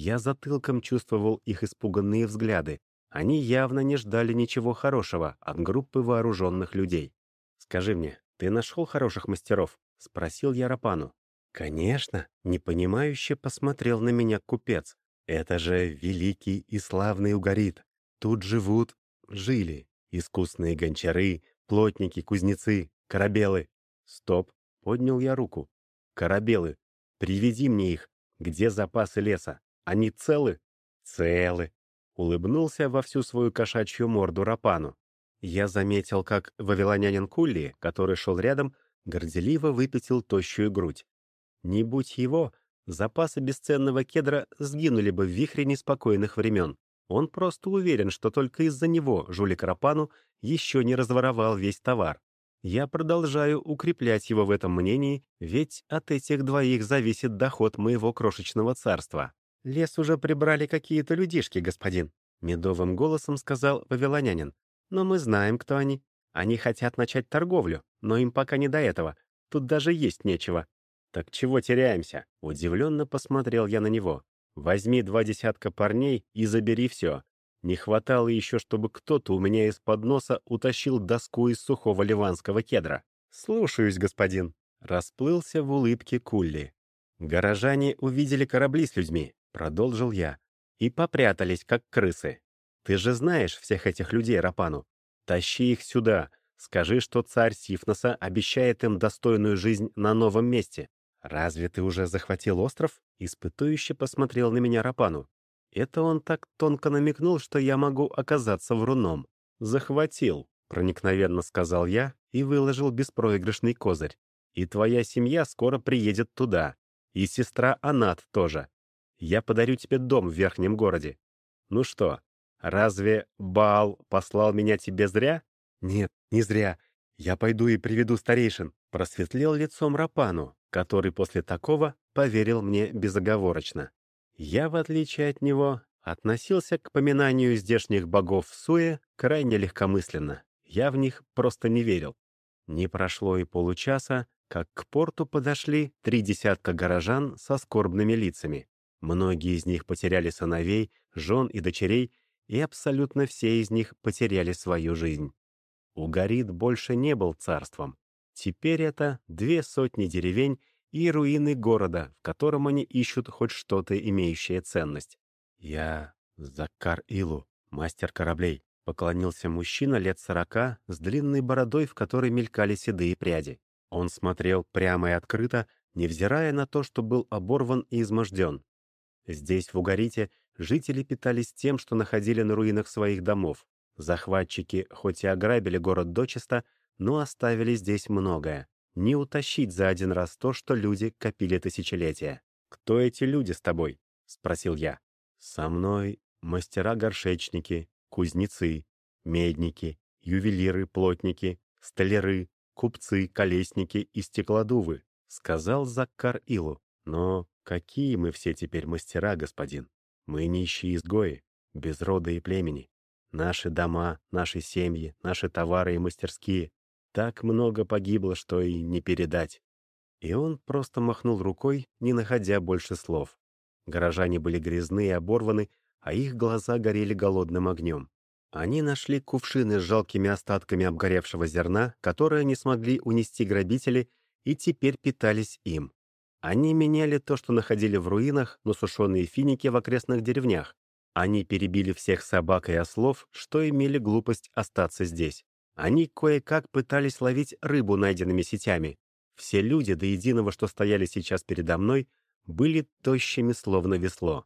Я затылком чувствовал их испуганные взгляды. Они явно не ждали ничего хорошего от группы вооруженных людей. «Скажи мне, ты нашел хороших мастеров?» — спросил я Рапану. «Конечно», — непонимающе посмотрел на меня купец. «Это же великий и славный Угарит. Тут живут, жили искусные гончары, плотники, кузнецы, корабелы». «Стоп», — поднял я руку. «Корабелы. Приведи мне их. Где запасы леса? Они целы?» «Целы», — улыбнулся во всю свою кошачью морду Рапану. Я заметил, как вавилонянин Кулли, который шел рядом, горделиво выпятил тощую грудь. Не будь его, запасы бесценного кедра сгинули бы в вихре неспокойных времен. Он просто уверен, что только из-за него жулик Рапану еще не разворовал весь товар. Я продолжаю укреплять его в этом мнении, ведь от этих двоих зависит доход моего крошечного царства. «Лес уже прибрали какие-то людишки, господин», — медовым голосом сказал вавилонянин. «Но мы знаем, кто они. Они хотят начать торговлю, но им пока не до этого. Тут даже есть нечего. «Так чего теряемся?» — удивленно посмотрел я на него. «Возьми два десятка парней и забери все. Не хватало еще, чтобы кто-то у меня из-под носа утащил доску из сухого ливанского кедра». «Слушаюсь, господин», — расплылся в улыбке Кулли. «Горожане увидели корабли с людьми», — продолжил я, «и попрятались, как крысы. Ты же знаешь всех этих людей, Рапану. Тащи их сюда, скажи, что царь Сифноса обещает им достойную жизнь на новом месте. «Разве ты уже захватил остров?» Испытующе посмотрел на меня Рапану. Это он так тонко намекнул, что я могу оказаться вруном. «Захватил», — проникновенно сказал я и выложил беспроигрышный козырь. «И твоя семья скоро приедет туда. И сестра Анат тоже. Я подарю тебе дом в верхнем городе. Ну что, разве Баал послал меня тебе зря?» «Нет, не зря. Я пойду и приведу старейшин», — просветлел лицом Рапану который после такого поверил мне безоговорочно. Я, в отличие от него, относился к поминанию здешних богов в Суе крайне легкомысленно. Я в них просто не верил. Не прошло и получаса, как к порту подошли три десятка горожан со скорбными лицами. Многие из них потеряли сыновей, жен и дочерей, и абсолютно все из них потеряли свою жизнь. Угарит больше не был царством. Теперь это две сотни деревень и руины города, в котором они ищут хоть что-то, имеющее ценность. «Я Закар Илу, мастер кораблей», — поклонился мужчина лет сорока с длинной бородой, в которой мелькали седые пряди. Он смотрел прямо и открыто, невзирая на то, что был оборван и изможден. Здесь, в Угарите, жители питались тем, что находили на руинах своих домов. Захватчики, хоть и ограбили город дочисто, но оставили здесь многое. Не утащить за один раз то, что люди копили тысячелетия. «Кто эти люди с тобой?» — спросил я. «Со мной мастера-горшечники, кузнецы, медники, ювелиры, плотники, столяры, купцы, колесники и стеклодувы», — сказал Заккар Илу. «Но какие мы все теперь мастера, господин? Мы нищие изгои, без рода и племени. Наши дома, наши семьи, наши товары и мастерские так много погибло, что и не передать. И он просто махнул рукой, не находя больше слов. Горожане были грязны и оборваны, а их глаза горели голодным огнем. Они нашли кувшины с жалкими остатками обгоревшего зерна, которые не смогли унести грабители, и теперь питались им. Они меняли то, что находили в руинах, на сушеные финики в окрестных деревнях. Они перебили всех собак и ослов, что имели глупость остаться здесь. Они кое-как пытались ловить рыбу найденными сетями. Все люди до единого, что стояли сейчас передо мной, были тощими, словно весло.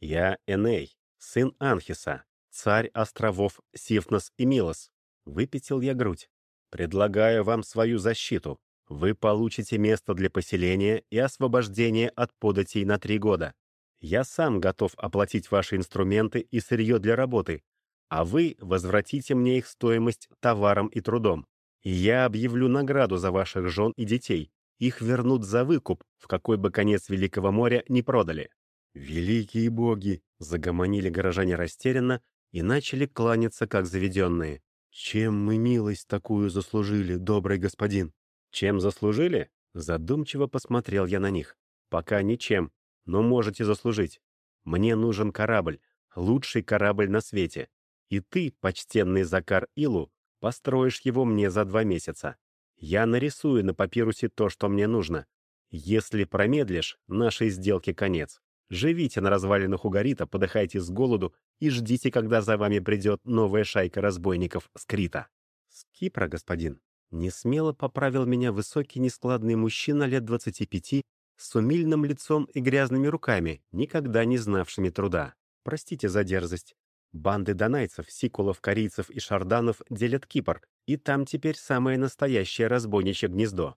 Я Эней, сын Анхиса, царь островов Сифнос и Милос. Выпятил я грудь. Предлагаю вам свою защиту. Вы получите место для поселения и освобождение от податей на три года. Я сам готов оплатить ваши инструменты и сырье для работы, а вы возвратите мне их стоимость товаром и трудом. И я объявлю награду за ваших жен и детей. Их вернут за выкуп, в какой бы конец Великого моря не продали». «Великие боги!» — загомонили горожане растерянно и начали кланяться, как заведенные. «Чем мы милость такую заслужили, добрый господин?» «Чем заслужили?» — задумчиво посмотрел я на них. «Пока ничем, но можете заслужить. Мне нужен корабль, лучший корабль на свете. И ты, почтенный Закар Илу, построишь его мне за два месяца. Я нарисую на папирусе то, что мне нужно. Если промедлишь, нашей сделке конец. Живите на развалинах Угарита, подыхайте с голоду и ждите, когда за вами придет новая шайка разбойников с Крита. С Кипра, господин. Не смело поправил меня высокий нескладный мужчина лет двадцати пяти с умильным лицом и грязными руками, никогда не знавшими труда. Простите за дерзость. Банды донайцев, сикулов, корейцев и шарданов делят Кипр, и там теперь самое настоящее разбойничье гнездо.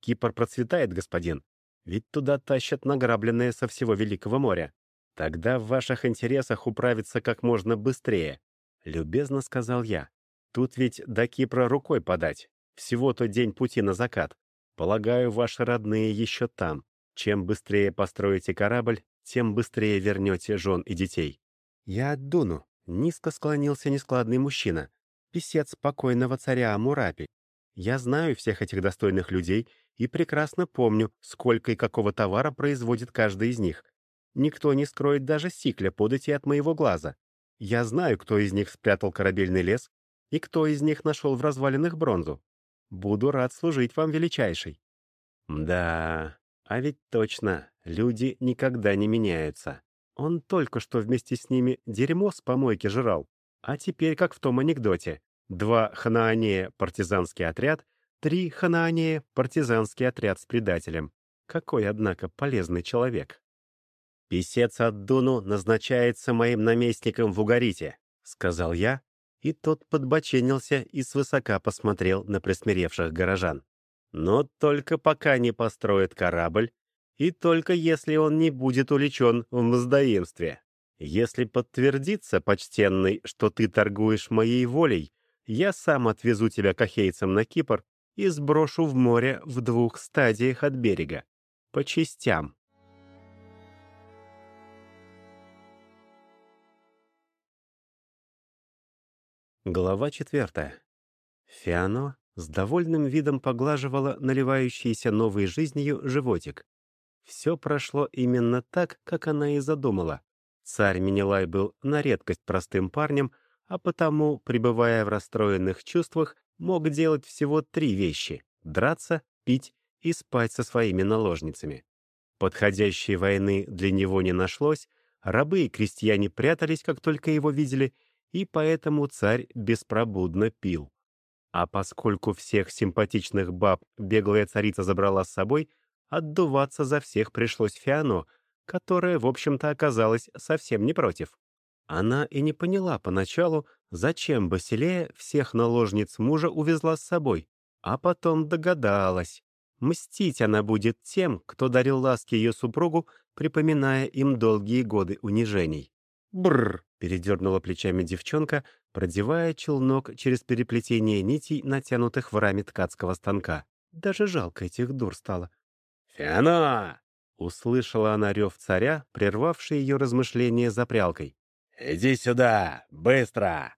Кипр процветает, господин, ведь туда тащат награбленное со всего Великого моря. Тогда в ваших интересах управиться как можно быстрее, — любезно сказал я. Тут ведь до Кипра рукой подать. Всего-то день пути на закат. Полагаю, ваши родные еще там. Чем быстрее построите корабль, тем быстрее вернете жен и детей. Я от Дуну. Низко склонился нескладный мужчина. Песец покойного царя Амурапи. Я знаю всех этих достойных людей и прекрасно помню, сколько и какого товара производит каждый из них. Никто не скроет даже сикля подати от моего глаза. Я знаю, кто из них спрятал корабельный лес и кто из них нашел в развалинах бронзу. Буду рад служить вам, величайший». «Да, а ведь точно, люди никогда не меняются. Он только что вместе с ними дерьмо с помойки жрал, а теперь, как в том анекдоте, два ханаанея — партизанский отряд, три ханаанея — партизанский отряд с предателем. Какой, однако, полезный человек». «Песец от Дуну назначается моим наместником в Угарите», — сказал я, и тот подбоченился и свысока посмотрел на присмиревших горожан. «Но только пока не построит корабль, и только если он не будет увлечен в мздоимстве. Если подтвердится, почтенный, что ты торгуешь моей волей, я сам отвезу тебя к ахейцам на Кипр и сброшу в море в двух стадиях от берега. По частям. Глава четвертая. Фиано с довольным видом поглаживала наливающийся новой жизнью животик. Все прошло именно так, как она и задумала. Царь Минилай был на редкость простым парнем, а потому, пребывая в расстроенных чувствах, мог делать всего три вещи — драться, пить и спать со своими наложницами. Подходящей войны для него не нашлось, рабы и крестьяне прятались, как только его видели — и поэтому царь беспробудно пил. А поскольку всех симпатичных баб беглая царица забрала с собой, отдуваться за всех пришлось Фиано, которая, в общем-то, оказалась совсем не против. Она и не поняла поначалу, зачем Басилея всех наложниц мужа увезла с собой, а потом догадалась. Мстить она будет тем, кто дарил ласки ее супругу, припоминая им долгие годы унижений. Бррр! передернула плечами девчонка, продевая челнок через переплетение нитей, натянутых в раме ткацкого станка. Даже жалко этих дур стало. «Фиана!» — услышала она рев царя, прервавший ее размышления за прялкой. «Иди сюда! Быстро!»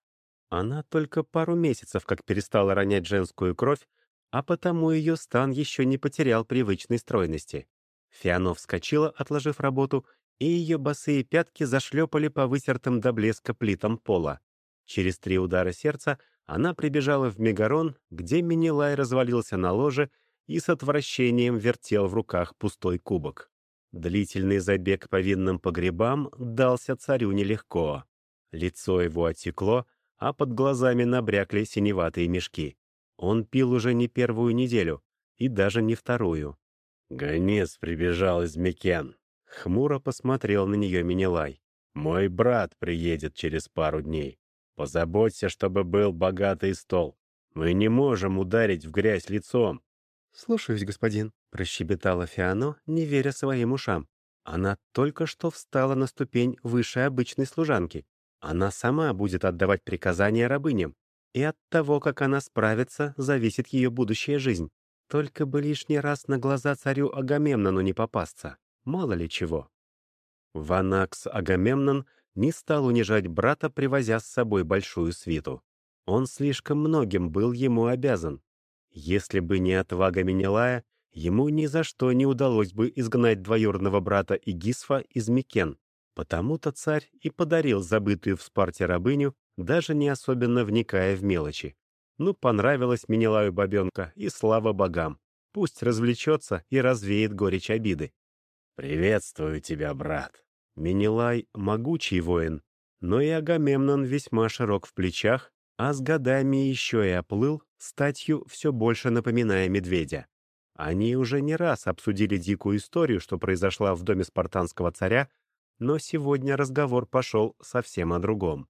Она только пару месяцев как перестала ронять женскую кровь, а потому ее стан еще не потерял привычной стройности. Фиано вскочила, отложив работу, и ее босые пятки зашлепали по вытертым до блеска плитам пола. Через три удара сердца она прибежала в Мегарон, где Минилай развалился на ложе и с отвращением вертел в руках пустой кубок. Длительный забег по винным погребам дался царю нелегко. Лицо его отекло, а под глазами набрякли синеватые мешки. Он пил уже не первую неделю, и даже не вторую. «Гонец прибежал из Мекен», Хмуро посмотрел на нее Минилай. «Мой брат приедет через пару дней. Позаботься, чтобы был богатый стол. Мы не можем ударить в грязь лицом». «Слушаюсь, господин», — прощебетала Фиано, не веря своим ушам. Она только что встала на ступень выше обычной служанки. Она сама будет отдавать приказания рабыням. И от того, как она справится, зависит ее будущая жизнь. Только бы лишний раз на глаза царю Агамемнону не попасться. Мало ли чего. Ванакс Агамемнон не стал унижать брата, привозя с собой большую свиту. Он слишком многим был ему обязан. Если бы не отвага Менелая, ему ни за что не удалось бы изгнать двоюродного брата Игисфа из Микен, Потому-то царь и подарил забытую в Спарте рабыню, даже не особенно вникая в мелочи. Ну, понравилась Менелаю бабенка, и слава богам. Пусть развлечется и развеет горечь обиды. «Приветствую тебя, брат!» Менелай — могучий воин, но и Агамемнон весьма широк в плечах, а с годами еще и оплыл, статью все больше напоминая медведя. Они уже не раз обсудили дикую историю, что произошла в доме спартанского царя, но сегодня разговор пошел совсем о другом.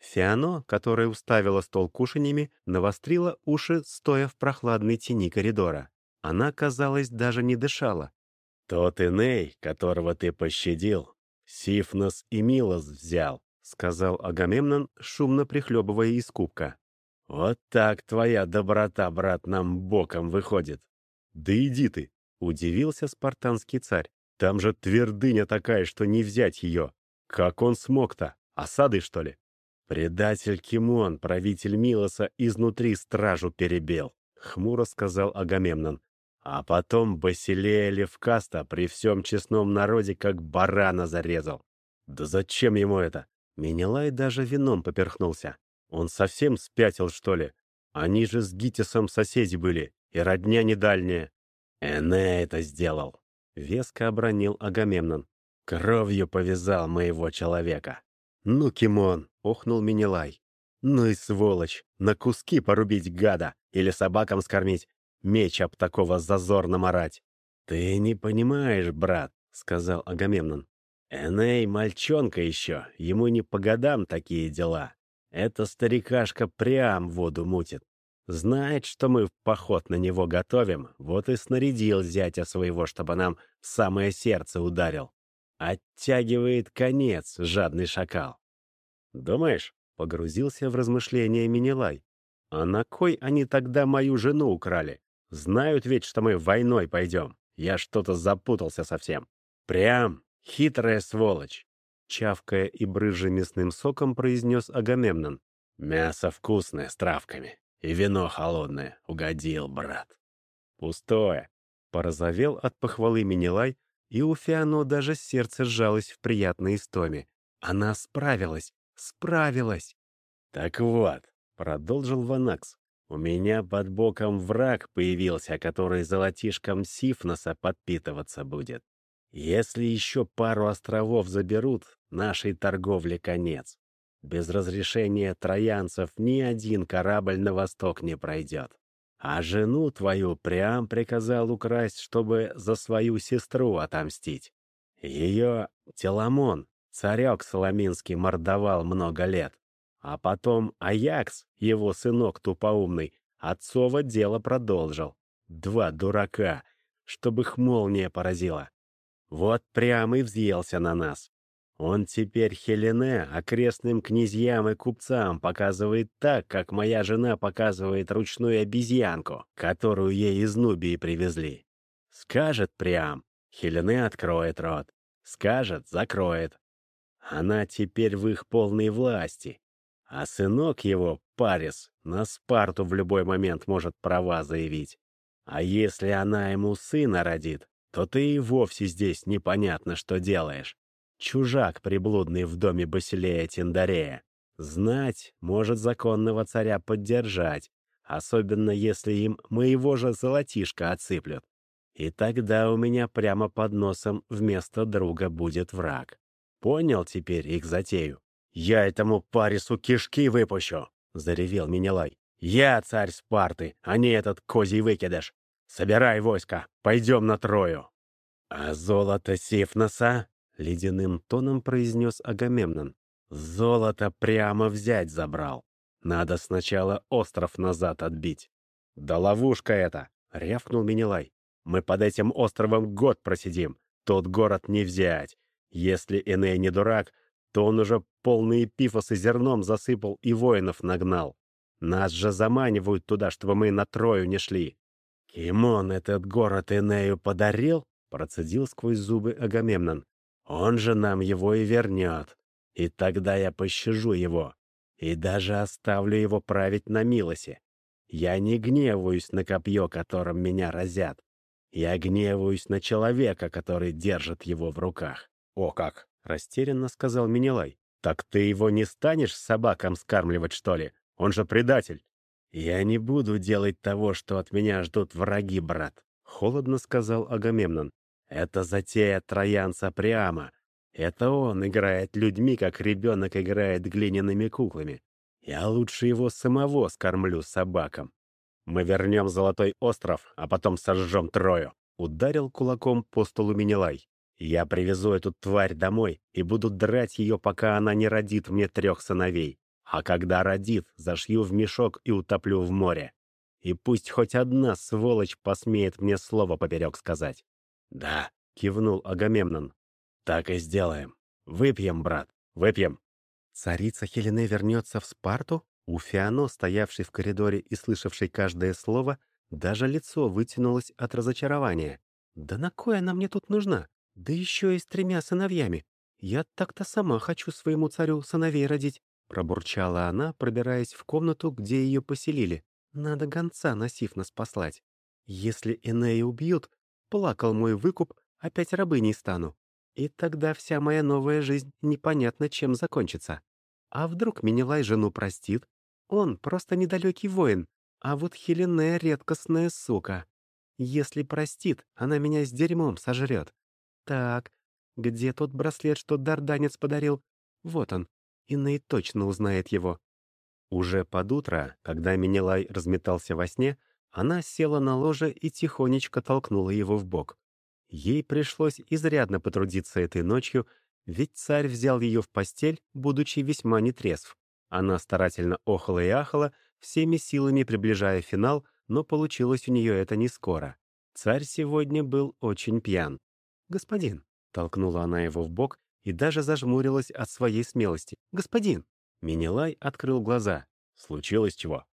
Фиано, которая уставила стол кушаньями, навострила уши, стоя в прохладной тени коридора. Она, казалось, даже не дышала. «Тот Иней, которого ты пощадил, Сифнос и Милос взял», — сказал Агамемнон, шумно прихлебывая из кубка. «Вот так твоя доброта, брат, нам боком выходит». «Да иди ты!» — удивился спартанский царь. «Там же твердыня такая, что не взять ее. Как он смог-то? Осадой, что ли?» «Предатель Кимон, правитель Милоса, изнутри стражу перебил», — хмуро сказал Агамемнон. А потом Басилея Левкаста при всем честном народе как барана зарезал. Да зачем ему это? Менелай даже вином поперхнулся. Он совсем спятил, что ли? Они же с Гитисом соседи были, и родня недальняя. Эне это сделал. Веско обронил Агамемнон. Кровью повязал моего человека. Ну, Кимон, охнул Менелай. Ну и сволочь, на куски порубить гада или собакам скормить, меч об такого зазорно марать. «Ты не понимаешь, брат», — сказал Агамемнон. «Эней мальчонка еще, ему не по годам такие дела. Это старикашка прям воду мутит. Знает, что мы в поход на него готовим, вот и снарядил зятя своего, чтобы нам в самое сердце ударил. Оттягивает конец, жадный шакал. Думаешь, погрузился в размышления Минилай. А на кой они тогда мою жену украли? Знают ведь, что мы войной пойдем. Я что-то запутался совсем. Прям хитрая сволочь. Чавкая и брыжа мясным соком, произнес Агамемнон. Мясо вкусное, с травками. И вино холодное. Угодил, брат. Пустое. Порозовел от похвалы Минилай, и у Фиано даже сердце сжалось в приятной истоме. Она справилась, справилась. Так вот, продолжил Ванакс, у меня под боком враг появился, который золотишком Сифноса подпитываться будет. Если еще пару островов заберут, нашей торговле конец. Без разрешения троянцев ни один корабль на восток не пройдет. А жену твою прям приказал украсть, чтобы за свою сестру отомстить. Ее Теламон, царек Соломинский, мордовал много лет. А потом Аякс, его сынок тупоумный, отцово дело продолжил. Два дурака, чтобы их молния поразила. Вот прямо и взъелся на нас. Он теперь Хелене окрестным князьям и купцам показывает так, как моя жена показывает ручную обезьянку, которую ей из Нубии привезли. Скажет прям, Хелене откроет рот. Скажет, закроет. Она теперь в их полной власти. А сынок его, Парис, на Спарту в любой момент может права заявить. А если она ему сына родит, то ты и вовсе здесь непонятно, что делаешь. Чужак приблудный в доме Басилея Тиндарея. Знать может законного царя поддержать, особенно если им моего же золотишка отсыплют. И тогда у меня прямо под носом вместо друга будет враг. Понял теперь их затею? «Я этому Парису кишки выпущу!» — заревел Минелай. «Я царь Спарты, а не этот козий выкидыш! Собирай войско, пойдем на Трою!» «А золото Сифноса?» — ледяным тоном произнес Агамемнон. «Золото прямо взять забрал. Надо сначала остров назад отбить». «Да ловушка это!» — рявкнул Минелай. «Мы под этим островом год просидим. Тот город не взять. Если Эней не дурак, то он уже полные пифосы зерном засыпал и воинов нагнал. Нас же заманивают туда, чтобы мы на Трою не шли. «Кимон этот город Энею подарил?» — процедил сквозь зубы Агамемнон. «Он же нам его и вернет. И тогда я пощажу его. И даже оставлю его править на милосе. Я не гневаюсь на копье, которым меня разят. Я гневаюсь на человека, который держит его в руках». «О как! Растерянно сказал Минилай. «Так ты его не станешь собакам скармливать, что ли? Он же предатель!» «Я не буду делать того, что от меня ждут враги, брат», — холодно сказал Агамемнон. «Это затея троянца прямо. Это он играет людьми, как ребенок играет глиняными куклами. Я лучше его самого скормлю собакам. Мы вернем Золотой остров, а потом сожжем Трою», — ударил кулаком по столу Минилай. «Я привезу эту тварь домой и буду драть ее, пока она не родит мне трех сыновей. А когда родит, зашью в мешок и утоплю в море. И пусть хоть одна сволочь посмеет мне слово поперек сказать». «Да», — кивнул Агамемнон. «Так и сделаем. Выпьем, брат, выпьем». Царица Хелене вернется в Спарту? У Фиано, стоявшей в коридоре и слышавшей каждое слово, даже лицо вытянулось от разочарования. «Да на кой она мне тут нужна? Да еще и с тремя сыновьями. Я так-то сама хочу своему царю сыновей родить», — пробурчала она, пробираясь в комнату, где ее поселили. «Надо гонца на Сифнос послать. Если Энея убьют, плакал мой выкуп, опять рабыней стану. И тогда вся моя новая жизнь непонятно чем закончится. А вдруг Минилай жену простит? Он просто недалекий воин, а вот Хелене — редкостная сука. Если простит, она меня с дерьмом сожрет. Так, где тот браслет, что Дарданец подарил? Вот он. Иней точно узнает его. Уже под утро, когда Минилай разметался во сне, она села на ложе и тихонечко толкнула его в бок. Ей пришлось изрядно потрудиться этой ночью, ведь царь взял ее в постель, будучи весьма нетрезв. Она старательно охала и ахала, всеми силами приближая финал, но получилось у нее это не скоро. Царь сегодня был очень пьян. «Господин», — толкнула она его в бок и даже зажмурилась от своей смелости. «Господин!» Минилай открыл глаза. «Случилось чего?»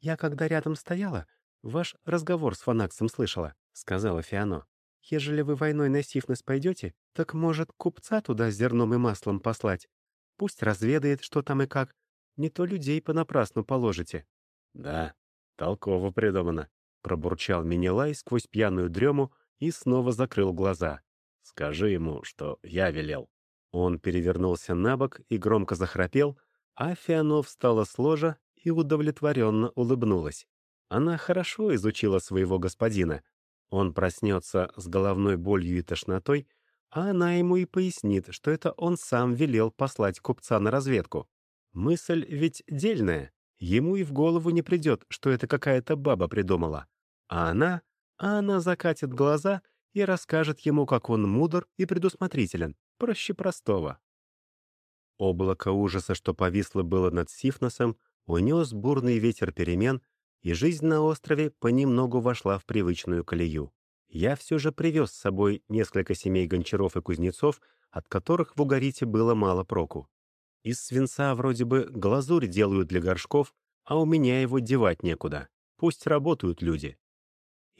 «Я, когда рядом стояла, ваш разговор с Фанаксом слышала», — сказала Фиано. Ежели вы войной на Сифнес пойдете, так, может, купца туда с зерном и маслом послать? Пусть разведает, что там и как. Не то людей понапрасну положите». «Да, толково придумано», — пробурчал Минилай сквозь пьяную дрему и снова закрыл глаза. «Скажи ему, что я велел». Он перевернулся на бок и громко захрапел, а Фиано встала с ложа и удовлетворенно улыбнулась. Она хорошо изучила своего господина — он проснется с головной болью и тошнотой, а она ему и пояснит, что это он сам велел послать купца на разведку. Мысль ведь дельная. Ему и в голову не придет, что это какая-то баба придумала. А она... А она закатит глаза и расскажет ему, как он мудр и предусмотрителен. Проще простого. Облако ужаса, что повисло было над Сифносом, унес бурный ветер перемен, и жизнь на острове понемногу вошла в привычную колею. Я все же привез с собой несколько семей гончаров и кузнецов, от которых в Угарите было мало проку. Из свинца вроде бы глазурь делают для горшков, а у меня его девать некуда. Пусть работают люди.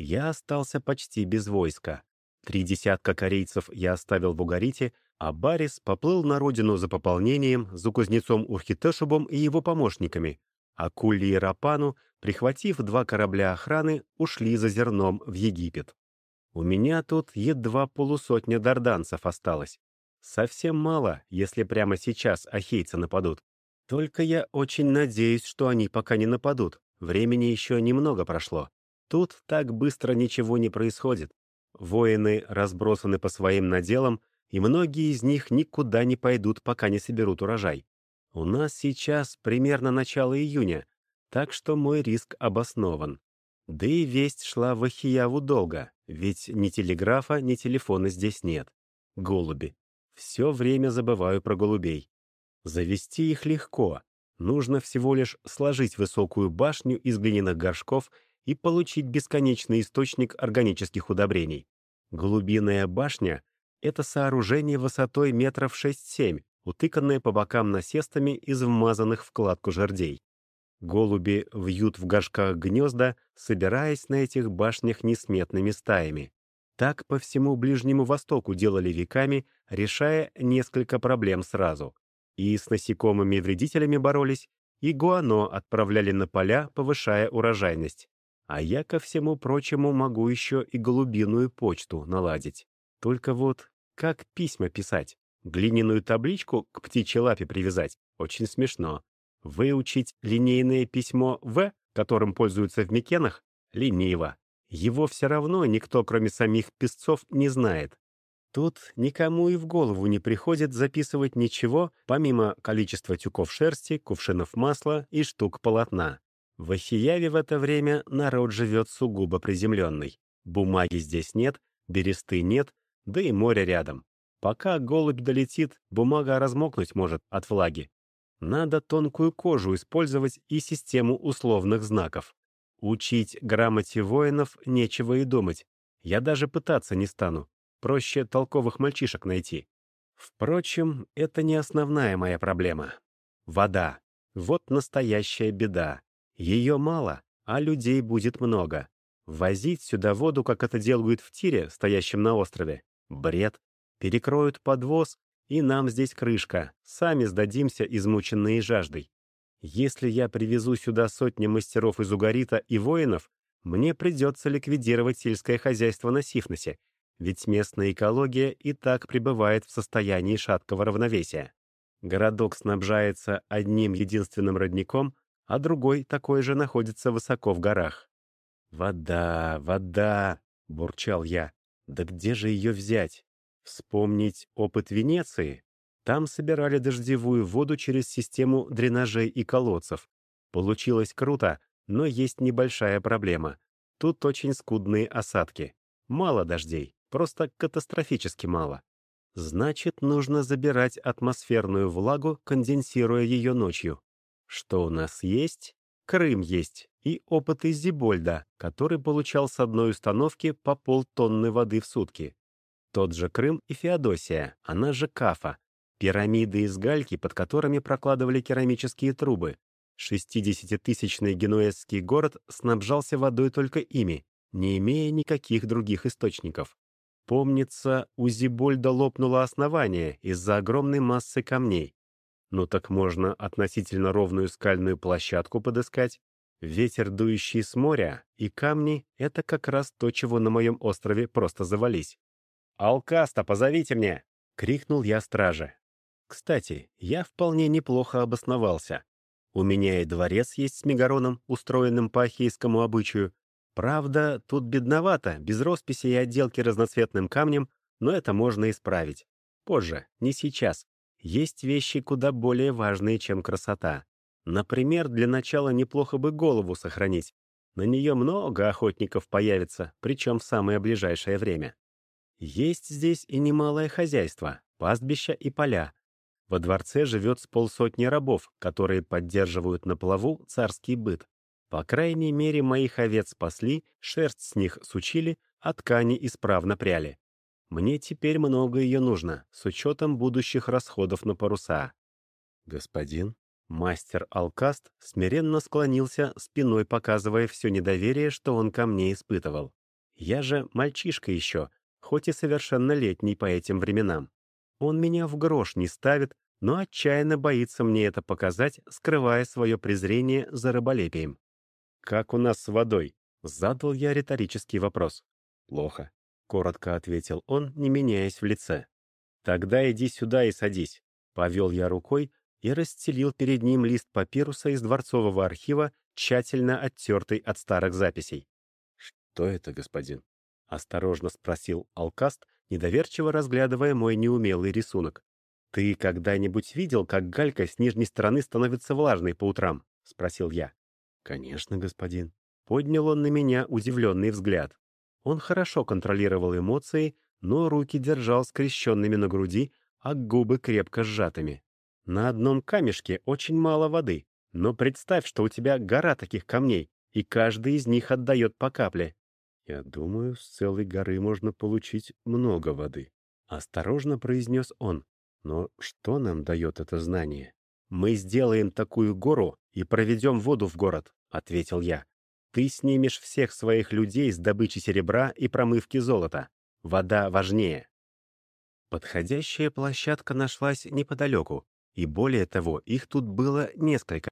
Я остался почти без войска. Три десятка корейцев я оставил в Угарите, а Барис поплыл на родину за пополнением, за кузнецом Урхитешубом и его помощниками, а Кулли и Рапану, прихватив два корабля охраны, ушли за зерном в Египет. У меня тут едва полусотня дарданцев осталось. Совсем мало, если прямо сейчас ахейцы нападут. Только я очень надеюсь, что они пока не нападут. Времени еще немного прошло. Тут так быстро ничего не происходит. Воины разбросаны по своим наделам, и многие из них никуда не пойдут, пока не соберут урожай. У нас сейчас примерно начало июня, так что мой риск обоснован. Да и весть шла в Ахияву долго, ведь ни телеграфа, ни телефона здесь нет. Голуби. Все время забываю про голубей. Завести их легко. Нужно всего лишь сложить высокую башню из глиняных горшков и получить бесконечный источник органических удобрений. Голубиная башня — это сооружение высотой метров 6-7, утыканные по бокам насестами из вмазанных в кладку жердей. Голуби вьют в горшках гнезда, собираясь на этих башнях несметными стаями. Так по всему Ближнему Востоку делали веками, решая несколько проблем сразу. И с насекомыми-вредителями боролись, и гуано отправляли на поля, повышая урожайность. А я, ко всему прочему, могу еще и голубиную почту наладить. Только вот как письма писать? Глиняную табличку к птичьей лапе привязать — очень смешно. Выучить линейное письмо «В», которым пользуются в Микенах, лениво. Его все равно никто, кроме самих песцов, не знает. Тут никому и в голову не приходит записывать ничего, помимо количества тюков шерсти, кувшинов масла и штук полотна. В Ахияве в это время народ живет сугубо приземленный. Бумаги здесь нет, бересты нет, да и море рядом. Пока голубь долетит, бумага размокнуть может от влаги. Надо тонкую кожу использовать и систему условных знаков. Учить грамоте воинов нечего и думать. Я даже пытаться не стану. Проще толковых мальчишек найти. Впрочем, это не основная моя проблема. Вода. Вот настоящая беда. Ее мало, а людей будет много. Возить сюда воду, как это делают в тире, стоящем на острове, бред. Перекроют подвоз, и нам здесь крышка. Сами сдадимся, измученные жаждой. Если я привезу сюда сотни мастеров из Угарита и воинов, мне придется ликвидировать сельское хозяйство на Сифносе, ведь местная экология и так пребывает в состоянии шаткого равновесия. Городок снабжается одним единственным родником, а другой такой же находится высоко в горах. «Вода, вода!» — бурчал я. «Да где же ее взять? Вспомнить опыт Венеции? Там собирали дождевую воду через систему дренажей и колодцев. Получилось круто, но есть небольшая проблема. Тут очень скудные осадки. Мало дождей, просто катастрофически мало. Значит, нужно забирать атмосферную влагу, конденсируя ее ночью. Что у нас есть? Крым есть и опыт из Зибольда, который получал с одной установки по полтонны воды в сутки. Тот же Крым и Феодосия, она же Кафа, Пирамиды из гальки, под которыми прокладывали керамические трубы. 60-тысячный генуэзский город снабжался водой только ими, не имея никаких других источников. Помнится, у Зибольда лопнуло основание из-за огромной массы камней. Ну так можно относительно ровную скальную площадку подыскать. Ветер, дующий с моря, и камни — это как раз то, чего на моем острове просто завались. «Алкаста, позовите мне!» — крикнул я страже. Кстати, я вполне неплохо обосновался. У меня и дворец есть с Мегароном, устроенным по ахейскому обычаю. Правда, тут бедновато, без росписи и отделки разноцветным камнем, но это можно исправить. Позже, не сейчас. Есть вещи куда более важные, чем красота. Например, для начала неплохо бы голову сохранить. На нее много охотников появится, причем в самое ближайшее время. Есть здесь и немалое хозяйство, пастбища и поля, во дворце живет с полсотни рабов, которые поддерживают на плаву царский быт. По крайней мере, моих овец спасли, шерсть с них сучили, а ткани исправно пряли. Мне теперь много ее нужно, с учетом будущих расходов на паруса. Господин, мастер Алкаст смиренно склонился, спиной показывая все недоверие, что он ко мне испытывал. Я же мальчишка еще, хоть и совершеннолетний по этим временам. Он меня в грош не ставит, но отчаянно боится мне это показать, скрывая свое презрение за рыболепием. «Как у нас с водой?» — задал я риторический вопрос. «Плохо», — коротко ответил он, не меняясь в лице. «Тогда иди сюда и садись», — повел я рукой и расстелил перед ним лист папируса из дворцового архива, тщательно оттертый от старых записей. «Что это, господин?» — осторожно спросил Алкаст, недоверчиво разглядывая мой неумелый рисунок. «Ты когда-нибудь видел, как галька с нижней стороны становится влажной по утрам?» — спросил я. «Конечно, господин». Поднял он на меня удивленный взгляд. Он хорошо контролировал эмоции, но руки держал скрещенными на груди, а губы крепко сжатыми. На одном камешке очень мало воды, но представь, что у тебя гора таких камней, и каждый из них отдает по капле. Я думаю, с целой горы можно получить много воды. Осторожно произнес он. Но что нам дает это знание? «Мы сделаем такую гору и проведем воду в город», — ответил я. «Ты снимешь всех своих людей с добычи серебра и промывки золота. Вода важнее». Подходящая площадка нашлась неподалеку, и более того, их тут было несколько.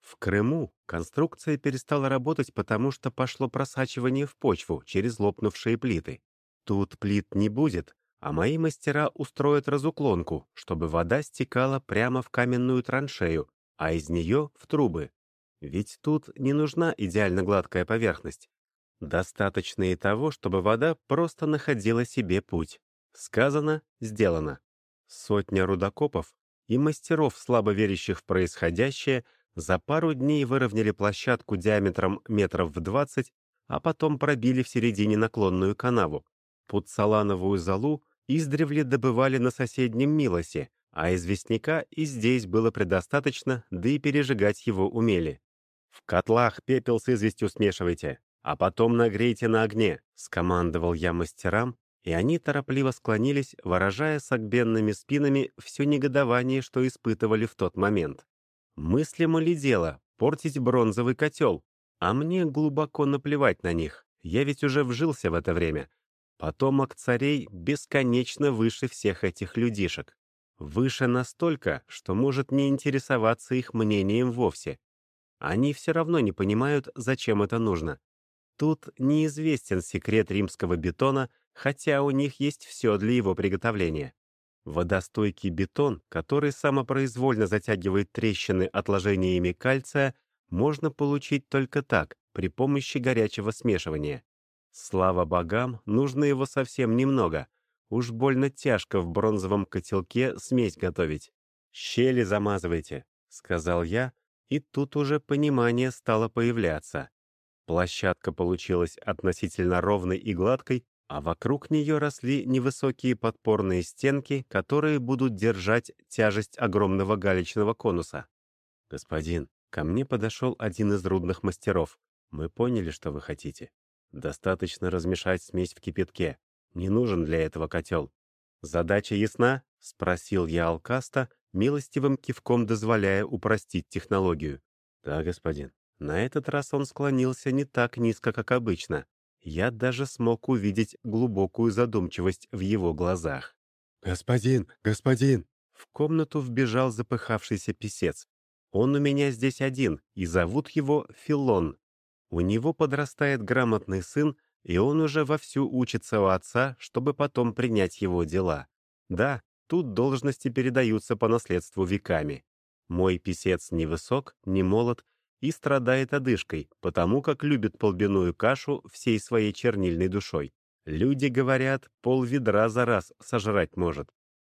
В Крыму конструкция перестала работать, потому что пошло просачивание в почву через лопнувшие плиты. Тут плит не будет, а мои мастера устроят разуклонку, чтобы вода стекала прямо в каменную траншею, а из нее в трубы. Ведь тут не нужна идеально гладкая поверхность. Достаточно и того, чтобы вода просто находила себе путь. Сказано, сделано. Сотня рудокопов и мастеров, слабо верящих в происходящее, за пару дней выровняли площадку диаметром метров в двадцать, а потом пробили в середине наклонную канаву. Пуцалановую залу издревле добывали на соседнем Милосе, а известняка и здесь было предостаточно, да и пережигать его умели. «В котлах пепел с известью смешивайте, а потом нагрейте на огне», — скомандовал я мастерам, и они торопливо склонились, выражая согбенными спинами все негодование, что испытывали в тот момент. Мыслимо ли дело портить бронзовый котел? А мне глубоко наплевать на них, я ведь уже вжился в это время. Потомок царей бесконечно выше всех этих людишек. Выше настолько, что может не интересоваться их мнением вовсе. Они все равно не понимают, зачем это нужно. Тут неизвестен секрет римского бетона, хотя у них есть все для его приготовления. Водостойкий бетон, который самопроизвольно затягивает трещины отложениями кальция, можно получить только так, при помощи горячего смешивания. Слава богам, нужно его совсем немного. Уж больно тяжко в бронзовом котелке смесь готовить. «Щели замазывайте», — сказал я, и тут уже понимание стало появляться. Площадка получилась относительно ровной и гладкой, а вокруг нее росли невысокие подпорные стенки, которые будут держать тяжесть огромного галечного конуса. «Господин, ко мне подошел один из рудных мастеров. Мы поняли, что вы хотите. Достаточно размешать смесь в кипятке. Не нужен для этого котел. Задача ясна?» — спросил я Алкаста, милостивым кивком дозволяя упростить технологию. «Да, господин». На этот раз он склонился не так низко, как обычно. Я даже смог увидеть глубокую задумчивость в его глазах. «Господин, господин!» В комнату вбежал запыхавшийся писец. Он у меня здесь один, и зовут его Филон. У него подрастает грамотный сын, и он уже вовсю учится у отца, чтобы потом принять его дела. Да, Тут должности передаются по наследству веками. Мой писец невысок, не молод и страдает одышкой, потому как любит полбяную кашу всей своей чернильной душой. Люди говорят, пол ведра за раз сожрать может.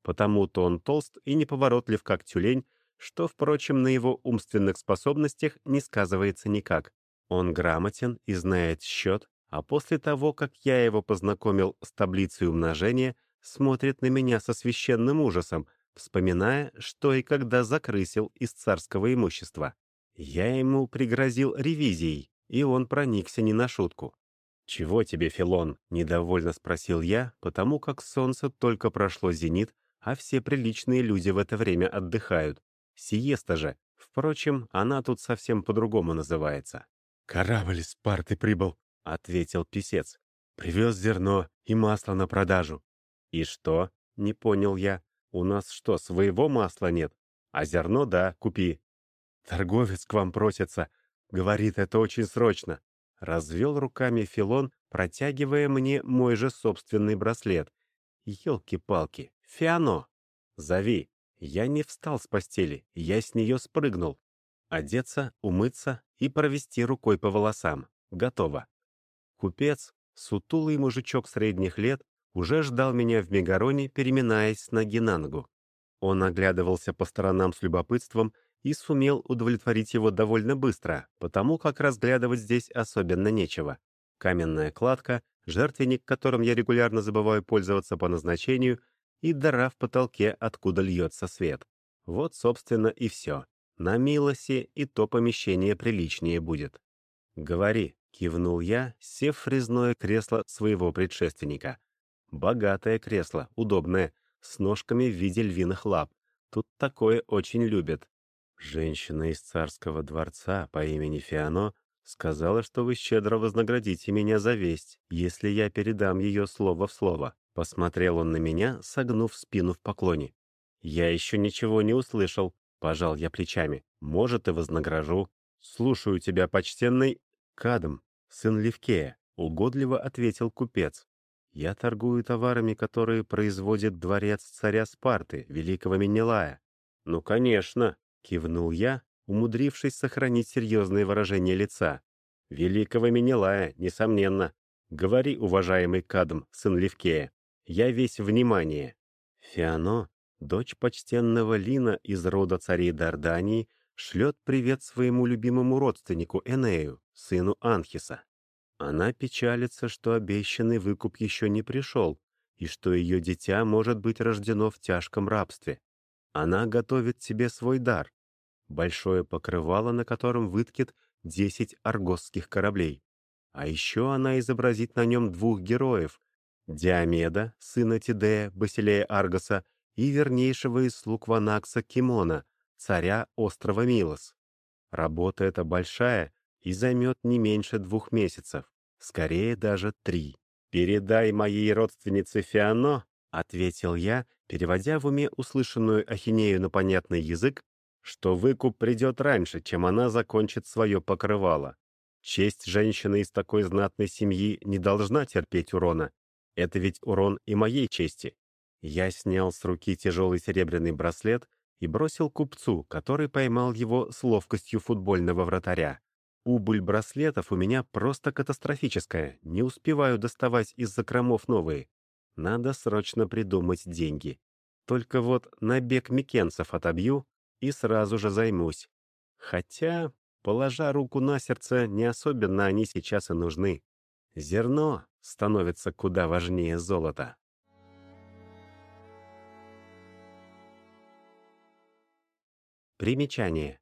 Потому-то он толст и неповоротлив, как тюлень, что, впрочем, на его умственных способностях не сказывается никак. Он грамотен и знает счет, а после того, как я его познакомил с таблицей умножения, смотрит на меня со священным ужасом, вспоминая, что и когда закрысил из царского имущества. Я ему пригрозил ревизией, и он проникся не на шутку. «Чего тебе, Филон?» — недовольно спросил я, потому как солнце только прошло зенит, а все приличные люди в это время отдыхают. Сиеста же. Впрочем, она тут совсем по-другому называется. «Корабль из Спарты прибыл», — ответил писец. «Привез зерно и масло на продажу. «И что?» — не понял я. «У нас что, своего масла нет? А зерно, да, купи». «Торговец к вам просится. Говорит, это очень срочно». Развел руками Филон, протягивая мне мой же собственный браслет. «Елки-палки, Фиано! Зови!» Я не встал с постели, я с нее спрыгнул. Одеться, умыться и провести рукой по волосам. Готово. Купец, сутулый мужичок средних лет, уже ждал меня в Мегароне, переминаясь с ноги на ногу. Он оглядывался по сторонам с любопытством и сумел удовлетворить его довольно быстро, потому как разглядывать здесь особенно нечего. Каменная кладка, жертвенник, которым я регулярно забываю пользоваться по назначению, и дыра в потолке, откуда льется свет. Вот, собственно, и все. На Милосе и то помещение приличнее будет. «Говори», — кивнул я, сев в резное кресло своего предшественника — Богатое кресло, удобное, с ножками в виде львиных лап. Тут такое очень любят. Женщина из царского дворца по имени Фиано сказала, что вы щедро вознаградите меня за весть, если я передам ее слово в слово. Посмотрел он на меня, согнув спину в поклоне. «Я еще ничего не услышал», — пожал я плечами. «Может, и вознагражу. Слушаю тебя, почтенный...» «Кадм, сын Левкея», — угодливо ответил купец. Я торгую товарами, которые производит дворец царя Спарты, великого Менелая. Ну, конечно, кивнул я, умудрившись сохранить серьезное выражение лица. Великого Менелая, несомненно. Говори, уважаемый Кадм, сын Левкея. Я весь внимание. Фиано, дочь почтенного Лина из рода царей Дардании, шлет привет своему любимому родственнику Энею, сыну Анхиса. Она печалится, что обещанный выкуп еще не пришел, и что ее дитя может быть рождено в тяжком рабстве. Она готовит себе свой дар — большое покрывало, на котором выткет десять аргосских кораблей. А еще она изобразит на нем двух героев — Диомеда, сына Тидея, Басилея Аргоса, и вернейшего из слуг Ванакса Кимона, царя острова Милос. Работа эта большая и займет не меньше двух месяцев, скорее даже три. «Передай моей родственнице Фиано», — ответил я, переводя в уме услышанную ахинею на понятный язык, что выкуп придет раньше, чем она закончит свое покрывало. Честь женщины из такой знатной семьи не должна терпеть урона. Это ведь урон и моей чести. Я снял с руки тяжелый серебряный браслет и бросил купцу, который поймал его с ловкостью футбольного вратаря. Убыль браслетов у меня просто катастрофическая, не успеваю доставать из закромов новые. Надо срочно придумать деньги. Только вот набег микенцев отобью и сразу же займусь. Хотя, положа руку на сердце, не особенно они сейчас и нужны. Зерно становится куда важнее золота. Примечание.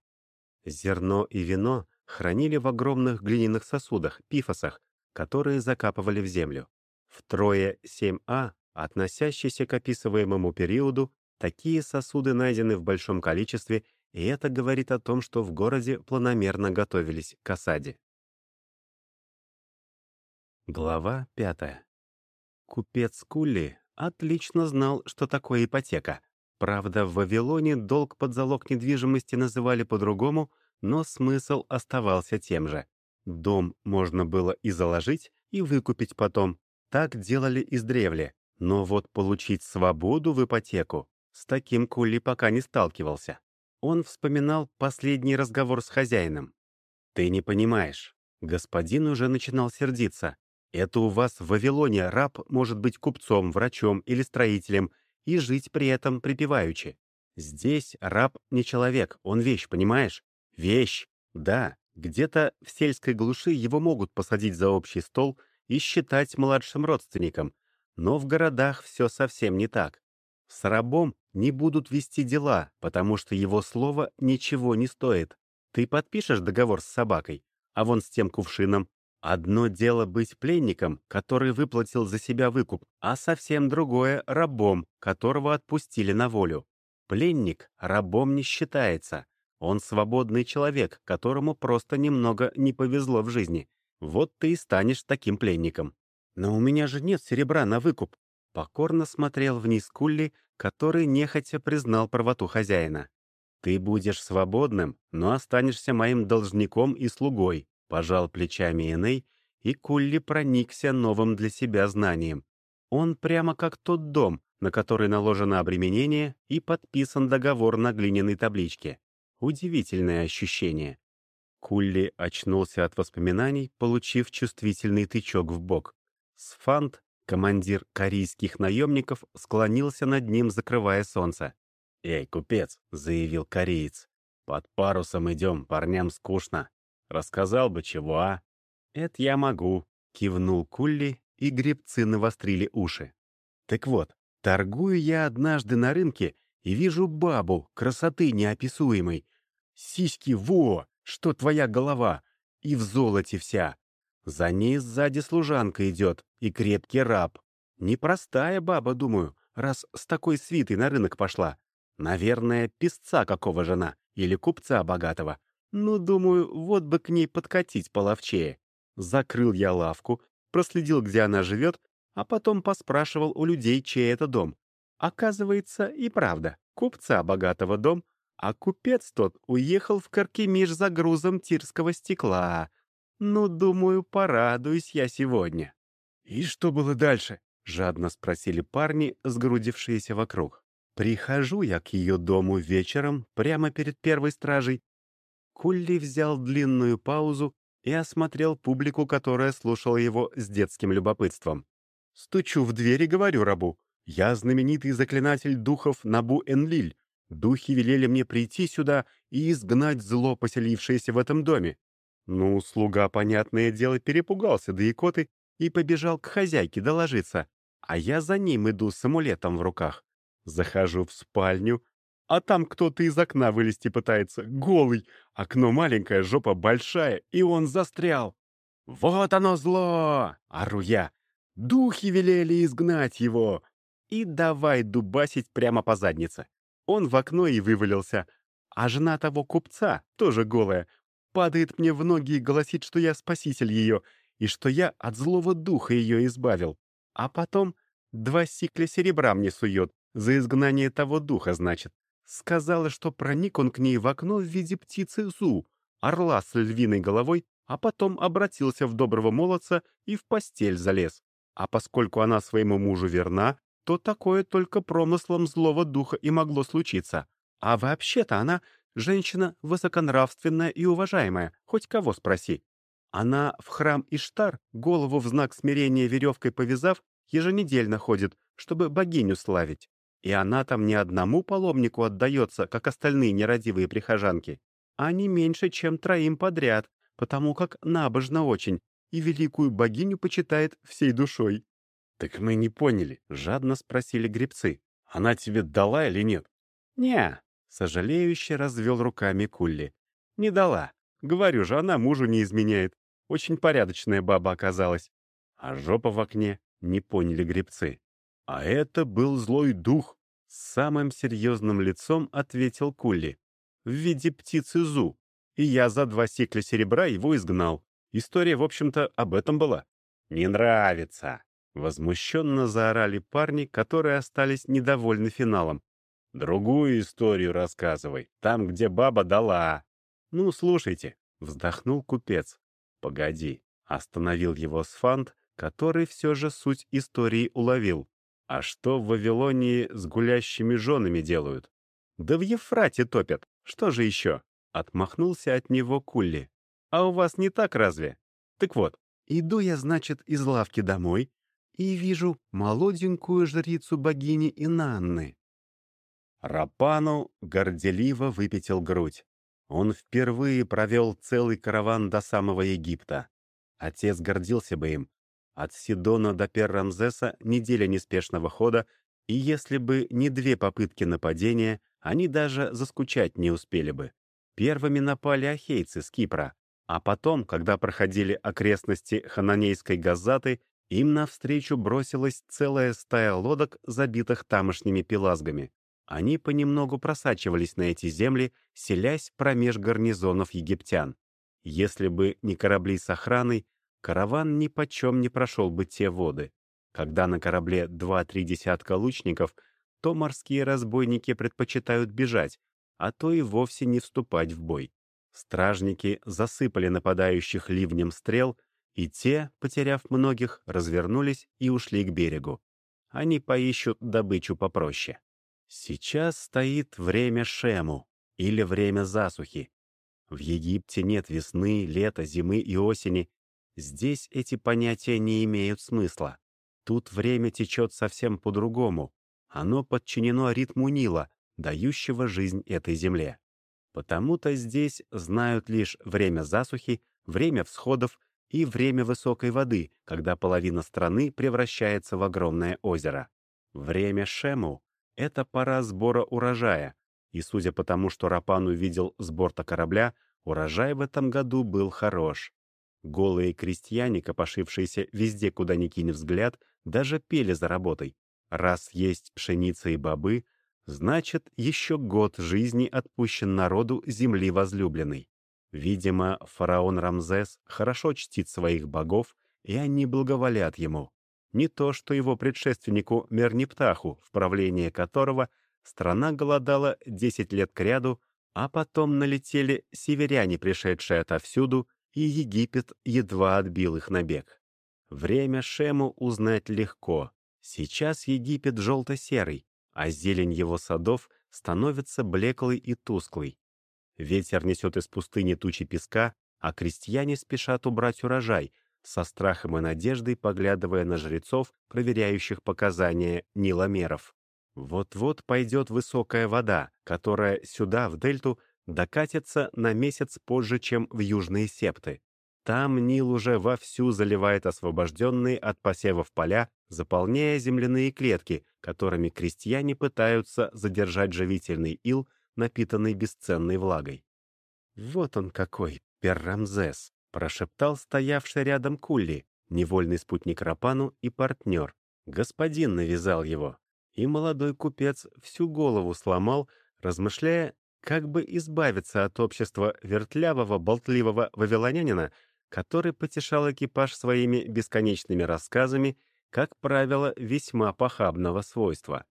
Зерно и вино хранили в огромных глиняных сосудах, пифосах, которые закапывали в землю. Втрое 7А, относящийся к описываемому периоду, такие сосуды найдены в большом количестве, и это говорит о том, что в городе планомерно готовились к осаде. Глава пятая. Купец Кулли отлично знал, что такое ипотека. Правда, в Вавилоне долг под залог недвижимости называли по-другому, но смысл оставался тем же. Дом можно было и заложить, и выкупить потом. Так делали издревле. Но вот получить свободу в ипотеку с таким Кулли пока не сталкивался. Он вспоминал последний разговор с хозяином. «Ты не понимаешь. Господин уже начинал сердиться. Это у вас в Вавилоне раб может быть купцом, врачом или строителем и жить при этом припеваючи. Здесь раб не человек, он вещь, понимаешь? Вещь, да, где-то в сельской глуши его могут посадить за общий стол и считать младшим родственником, но в городах все совсем не так. С рабом не будут вести дела, потому что его слово ничего не стоит. Ты подпишешь договор с собакой, а вон с тем кувшином. Одно дело быть пленником, который выплатил за себя выкуп, а совсем другое — рабом, которого отпустили на волю. Пленник рабом не считается, он свободный человек, которому просто немного не повезло в жизни. Вот ты и станешь таким пленником. Но у меня же нет серебра на выкуп. Покорно смотрел вниз Кулли, который нехотя признал правоту хозяина. Ты будешь свободным, но останешься моим должником и слугой, пожал плечами Эней, и Кулли проникся новым для себя знанием. Он прямо как тот дом, на который наложено обременение и подписан договор на глиняной табличке. Удивительное ощущение. Кулли очнулся от воспоминаний, получив чувствительный тычок в бок. Сфант, командир корейских наемников, склонился над ним, закрывая солнце. «Эй, купец!» — заявил кореец. «Под парусом идем, парням скучно. Рассказал бы чего, а?» «Это я могу», — кивнул Кулли, и гребцы навострили уши. «Так вот, торгую я однажды на рынке и вижу бабу, красоты неописуемой. Сиськи, во, что твоя голова, и в золоте вся. За ней сзади служанка идет и крепкий раб. Непростая баба, думаю, раз с такой свитой на рынок пошла. Наверное, песца какого жена или купца богатого. Ну, думаю, вот бы к ней подкатить половчее. Закрыл я лавку, проследил, где она живет, а потом поспрашивал у людей, чей это дом. Оказывается, и правда, купца богатого дом, а купец тот уехал в Каркемиш за грузом тирского стекла. Ну, думаю, порадуюсь я сегодня. И что было дальше? жадно спросили парни, сгрудившиеся вокруг. Прихожу я к ее дому вечером, прямо перед первой стражей. Кулли взял длинную паузу и осмотрел публику, которая слушала его с детским любопытством. Стучу в дверь и говорю рабу, «Я знаменитый заклинатель духов Набу-Энлиль. Духи велели мне прийти сюда и изгнать зло, поселившееся в этом доме». Ну, слуга, понятное дело, перепугался до икоты и побежал к хозяйке доложиться, а я за ним иду с амулетом в руках. Захожу в спальню, а там кто-то из окна вылезти пытается, голый. Окно маленькое, жопа большая, и он застрял. «Вот оно зло!» — ору я. «Духи велели изгнать его!» И давай дубасить прямо по заднице. Он в окно и вывалился. А жена того купца, тоже голая, падает мне в ноги и гласит, что я спаситель ее, и что я от злого духа ее избавил. А потом два сикля серебра мне сует, за изгнание того духа, значит. Сказала, что проник он к ней в окно в виде птицы Зу, орла с львиной головой, а потом обратился в доброго молодца и в постель залез. А поскольку она своему мужу верна, то такое только промыслом злого духа и могло случиться. А вообще-то она женщина высоконравственная и уважаемая, хоть кого спроси. Она в храм Иштар, голову в знак смирения веревкой повязав, еженедельно ходит, чтобы богиню славить. И она там не одному паломнику отдается, как остальные нерадивые прихожанки, а не меньше, чем троим подряд, потому как набожна очень и великую богиню почитает всей душой. «Так мы не поняли», — жадно спросили гребцы. «Она тебе дала или нет?» «Не», — сожалеюще развел руками Кулли. «Не дала. Говорю же, она мужу не изменяет. Очень порядочная баба оказалась. А жопа в окне, не поняли гребцы. «А это был злой дух», — с самым серьезным лицом ответил Кулли. «В виде птицы Зу. И я за два сикля серебра его изгнал. История, в общем-то, об этом была». «Не нравится!» — возмущенно заорали парни, которые остались недовольны финалом. «Другую историю рассказывай, там, где баба дала». «Ну, слушайте», — вздохнул купец. «Погоди», — остановил его Сфант, который все же суть истории уловил. А что в Вавилонии с гулящими женами делают? Да в Ефрате топят. Что же еще? Отмахнулся от него Кулли. А у вас не так разве? Так вот, иду я, значит, из лавки домой и вижу молоденькую жрицу богини Инанны. Рапану горделиво выпятил грудь. Он впервые провел целый караван до самого Египта. Отец гордился бы им, от Сидона до Пер-Рамзеса неделя неспешного хода, и если бы не две попытки нападения, они даже заскучать не успели бы. Первыми напали ахейцы с Кипра, а потом, когда проходили окрестности Хананейской Газаты, им навстречу бросилась целая стая лодок, забитых тамошними пелазгами. Они понемногу просачивались на эти земли, селясь промеж гарнизонов египтян. Если бы не корабли с охраной, караван ни почем не прошел бы те воды. Когда на корабле два-три десятка лучников, то морские разбойники предпочитают бежать, а то и вовсе не вступать в бой. Стражники засыпали нападающих ливнем стрел, и те, потеряв многих, развернулись и ушли к берегу. Они поищут добычу попроще. Сейчас стоит время Шему, или время засухи. В Египте нет весны, лета, зимы и осени, Здесь эти понятия не имеют смысла. Тут время течет совсем по-другому. Оно подчинено ритму Нила, дающего жизнь этой земле. Потому-то здесь знают лишь время засухи, время всходов и время высокой воды, когда половина страны превращается в огромное озеро. Время Шему — это пора сбора урожая, и судя по тому, что Рапан увидел с борта корабля, урожай в этом году был хорош. Голые крестьяне, копошившиеся везде, куда ни кинь взгляд, даже пели за работой. Раз есть пшеница и бобы, значит, еще год жизни отпущен народу земли возлюбленной. Видимо, фараон Рамзес хорошо чтит своих богов, и они благоволят ему. Не то, что его предшественнику Мерниптаху, в правлении которого страна голодала 10 лет кряду, а потом налетели северяне, пришедшие отовсюду, и Египет едва отбил их набег. Время Шему узнать легко. Сейчас Египет желто-серый, а зелень его садов становится блеклой и тусклой. Ветер несет из пустыни тучи песка, а крестьяне спешат убрать урожай, со страхом и надеждой поглядывая на жрецов, проверяющих показания ниломеров. Вот-вот пойдет высокая вода, которая сюда, в дельту, докатится на месяц позже, чем в южные септы. Там Нил уже вовсю заливает освобожденные от посевов поля, заполняя земляные клетки, которыми крестьяне пытаются задержать живительный ил, напитанный бесценной влагой. «Вот он какой, Перрамзес!» — прошептал стоявший рядом Кулли, невольный спутник Рапану и партнер. Господин навязал его, и молодой купец всю голову сломал, размышляя, как бы избавиться от общества вертлявого, болтливого вавилонянина, который потешал экипаж своими бесконечными рассказами, как правило, весьма похабного свойства.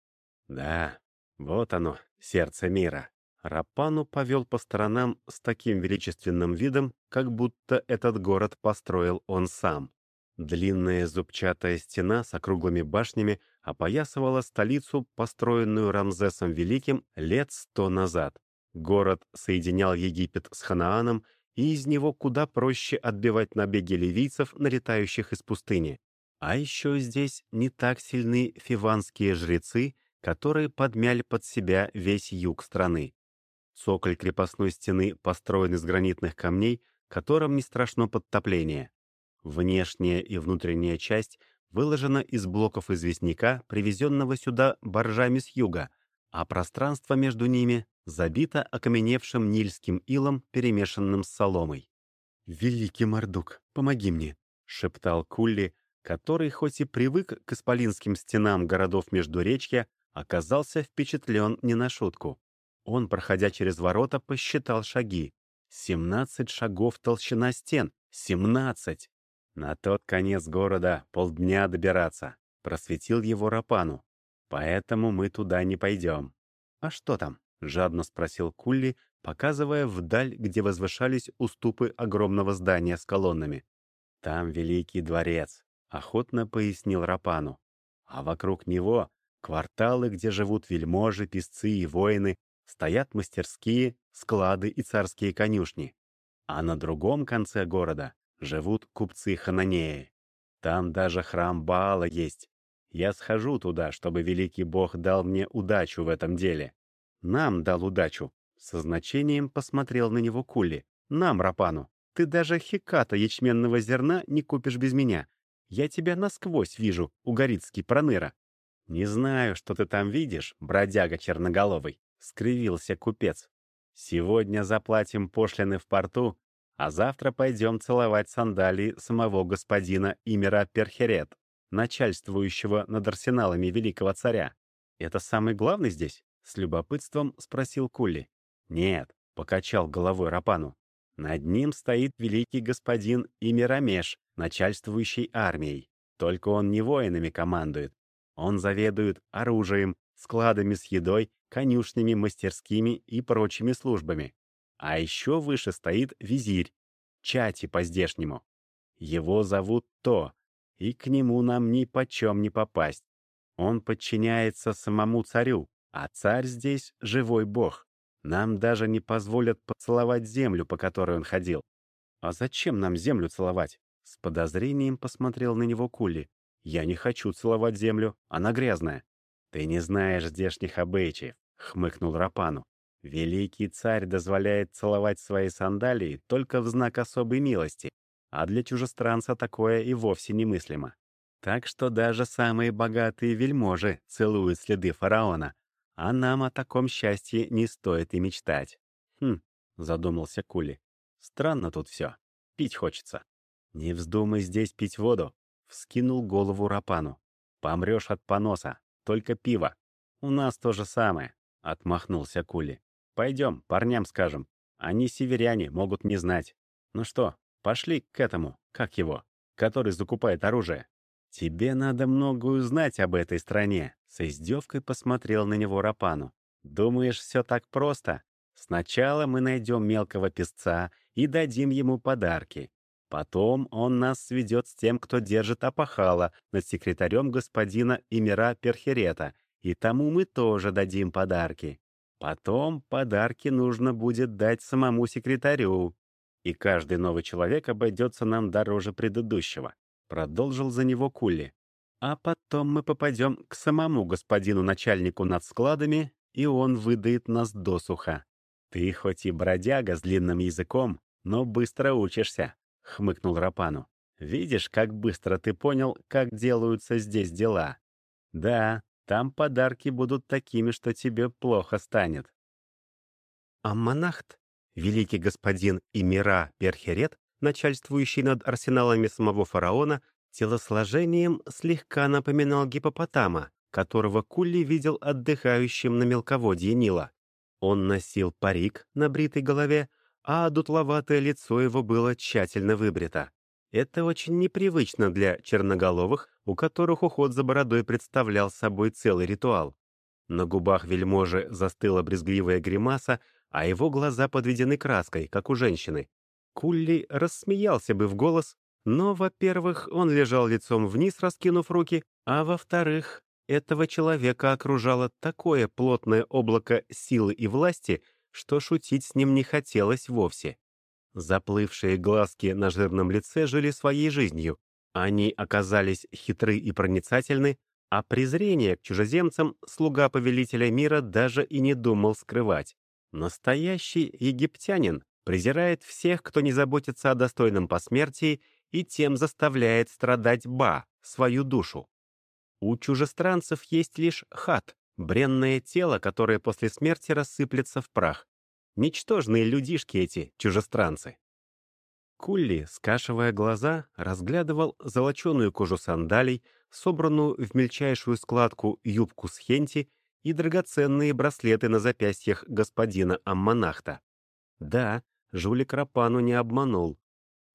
Да, вот оно, сердце мира. Рапану повел по сторонам с таким величественным видом, как будто этот город построил он сам. Длинная зубчатая стена с округлыми башнями опоясывала столицу, построенную Рамзесом Великим лет сто назад. Город соединял Египет с Ханааном, и из него куда проще отбивать набеги ливийцев, налетающих из пустыни. А еще здесь не так сильны фиванские жрецы, которые подмяли под себя весь юг страны. Цоколь крепостной стены построен из гранитных камней, которым не страшно подтопление. Внешняя и внутренняя часть выложена из блоков известняка, привезенного сюда боржами с юга, а пространство между ними забито окаменевшим нильским илом, перемешанным с соломой. «Великий Мордук, помоги мне!» — шептал Кулли, который, хоть и привык к исполинским стенам городов Междуречья, оказался впечатлен не на шутку. Он, проходя через ворота, посчитал шаги. Семнадцать шагов толщина стен. Семнадцать! На тот конец города полдня добираться, просветил его Рапану. Поэтому мы туда не пойдем. А что там? Жадно спросил Кулли, показывая вдаль, где возвышались уступы огромного здания с колоннами. Там Великий дворец, охотно пояснил Рапану. А вокруг него кварталы, где живут вельможи, песцы и воины, стоят мастерские, склады и царские конюшни. А на другом конце города живут купцы Хананеи. Там даже храм Баала есть. Я схожу туда, чтобы великий бог дал мне удачу в этом деле. Нам дал удачу. Со значением посмотрел на него Кули. Нам, Рапану. Ты даже хиката ячменного зерна не купишь без меня. Я тебя насквозь вижу, угорицкий проныра. Не знаю, что ты там видишь, бродяга черноголовый. — скривился купец. «Сегодня заплатим пошлины в порту, а завтра пойдем целовать сандалии самого господина Имера Перхерет, начальствующего над арсеналами великого царя. Это самый главный здесь?» — с любопытством спросил Кулли. «Нет», — покачал головой Рапану. «Над ним стоит великий господин Имерамеш, начальствующий армией. Только он не воинами командует. Он заведует оружием, складами с едой конюшнями, мастерскими и прочими службами. А еще выше стоит визирь, чати по-здешнему. Его зовут То, и к нему нам ни почем не попасть. Он подчиняется самому царю, а царь здесь — живой бог. Нам даже не позволят поцеловать землю, по которой он ходил. А зачем нам землю целовать? С подозрением посмотрел на него Кули. Я не хочу целовать землю, она грязная. «Ты не знаешь здешних обычаев», — хмыкнул Рапану. «Великий царь дозволяет целовать свои сандалии только в знак особой милости, а для чужестранца такое и вовсе немыслимо. Так что даже самые богатые вельможи целуют следы фараона, а нам о таком счастье не стоит и мечтать». «Хм», — задумался Кули. «Странно тут все. Пить хочется». «Не вздумай здесь пить воду», — вскинул голову Рапану. «Помрешь от поноса, только пиво. У нас то же самое», — отмахнулся Кули. «Пойдем, парням скажем. Они северяне, могут не знать. Ну что, пошли к этому, как его, который закупает оружие. Тебе надо многое знать об этой стране», — с издевкой посмотрел на него Рапану. «Думаешь, все так просто? Сначала мы найдем мелкого песца и дадим ему подарки. Потом он нас сведет с тем, кто держит опахала над секретарем господина Имера Перхерета, и тому мы тоже дадим подарки. Потом подарки нужно будет дать самому секретарю. И каждый новый человек обойдется нам дороже предыдущего. Продолжил за него Кулли. А потом мы попадем к самому господину начальнику над складами, и он выдает нас досуха. Ты хоть и бродяга с длинным языком, но быстро учишься, — хмыкнул Рапану. Видишь, как быстро ты понял, как делаются здесь дела? Да, там подарки будут такими, что тебе плохо станет. А монахт, великий господин Имира Перхерет, начальствующий над арсеналами самого фараона, телосложением слегка напоминал гипопотама, которого Кулли видел отдыхающим на мелководье Нила. Он носил парик на бритой голове, а дутловатое лицо его было тщательно выбрито. Это очень непривычно для черноголовых, у которых уход за бородой представлял собой целый ритуал. На губах вельможи застыла брезгливая гримаса, а его глаза подведены краской, как у женщины. Кулли рассмеялся бы в голос, но, во-первых, он лежал лицом вниз, раскинув руки, а во-вторых, этого человека окружало такое плотное облако силы и власти, что шутить с ним не хотелось вовсе. Заплывшие глазки на жирном лице жили своей жизнью. Они оказались хитры и проницательны, а презрение к чужеземцам слуга повелителя мира даже и не думал скрывать. Настоящий египтянин презирает всех, кто не заботится о достойном посмертии и тем заставляет страдать Ба, свою душу. У чужестранцев есть лишь хат, бренное тело, которое после смерти рассыплется в прах. Ничтожные людишки эти, чужестранцы. Кулли, скашивая глаза, разглядывал золоченую кожу сандалий, собранную в мельчайшую складку юбку с хенти и драгоценные браслеты на запястьях господина Аммонахта. Да, жулик Рапану не обманул.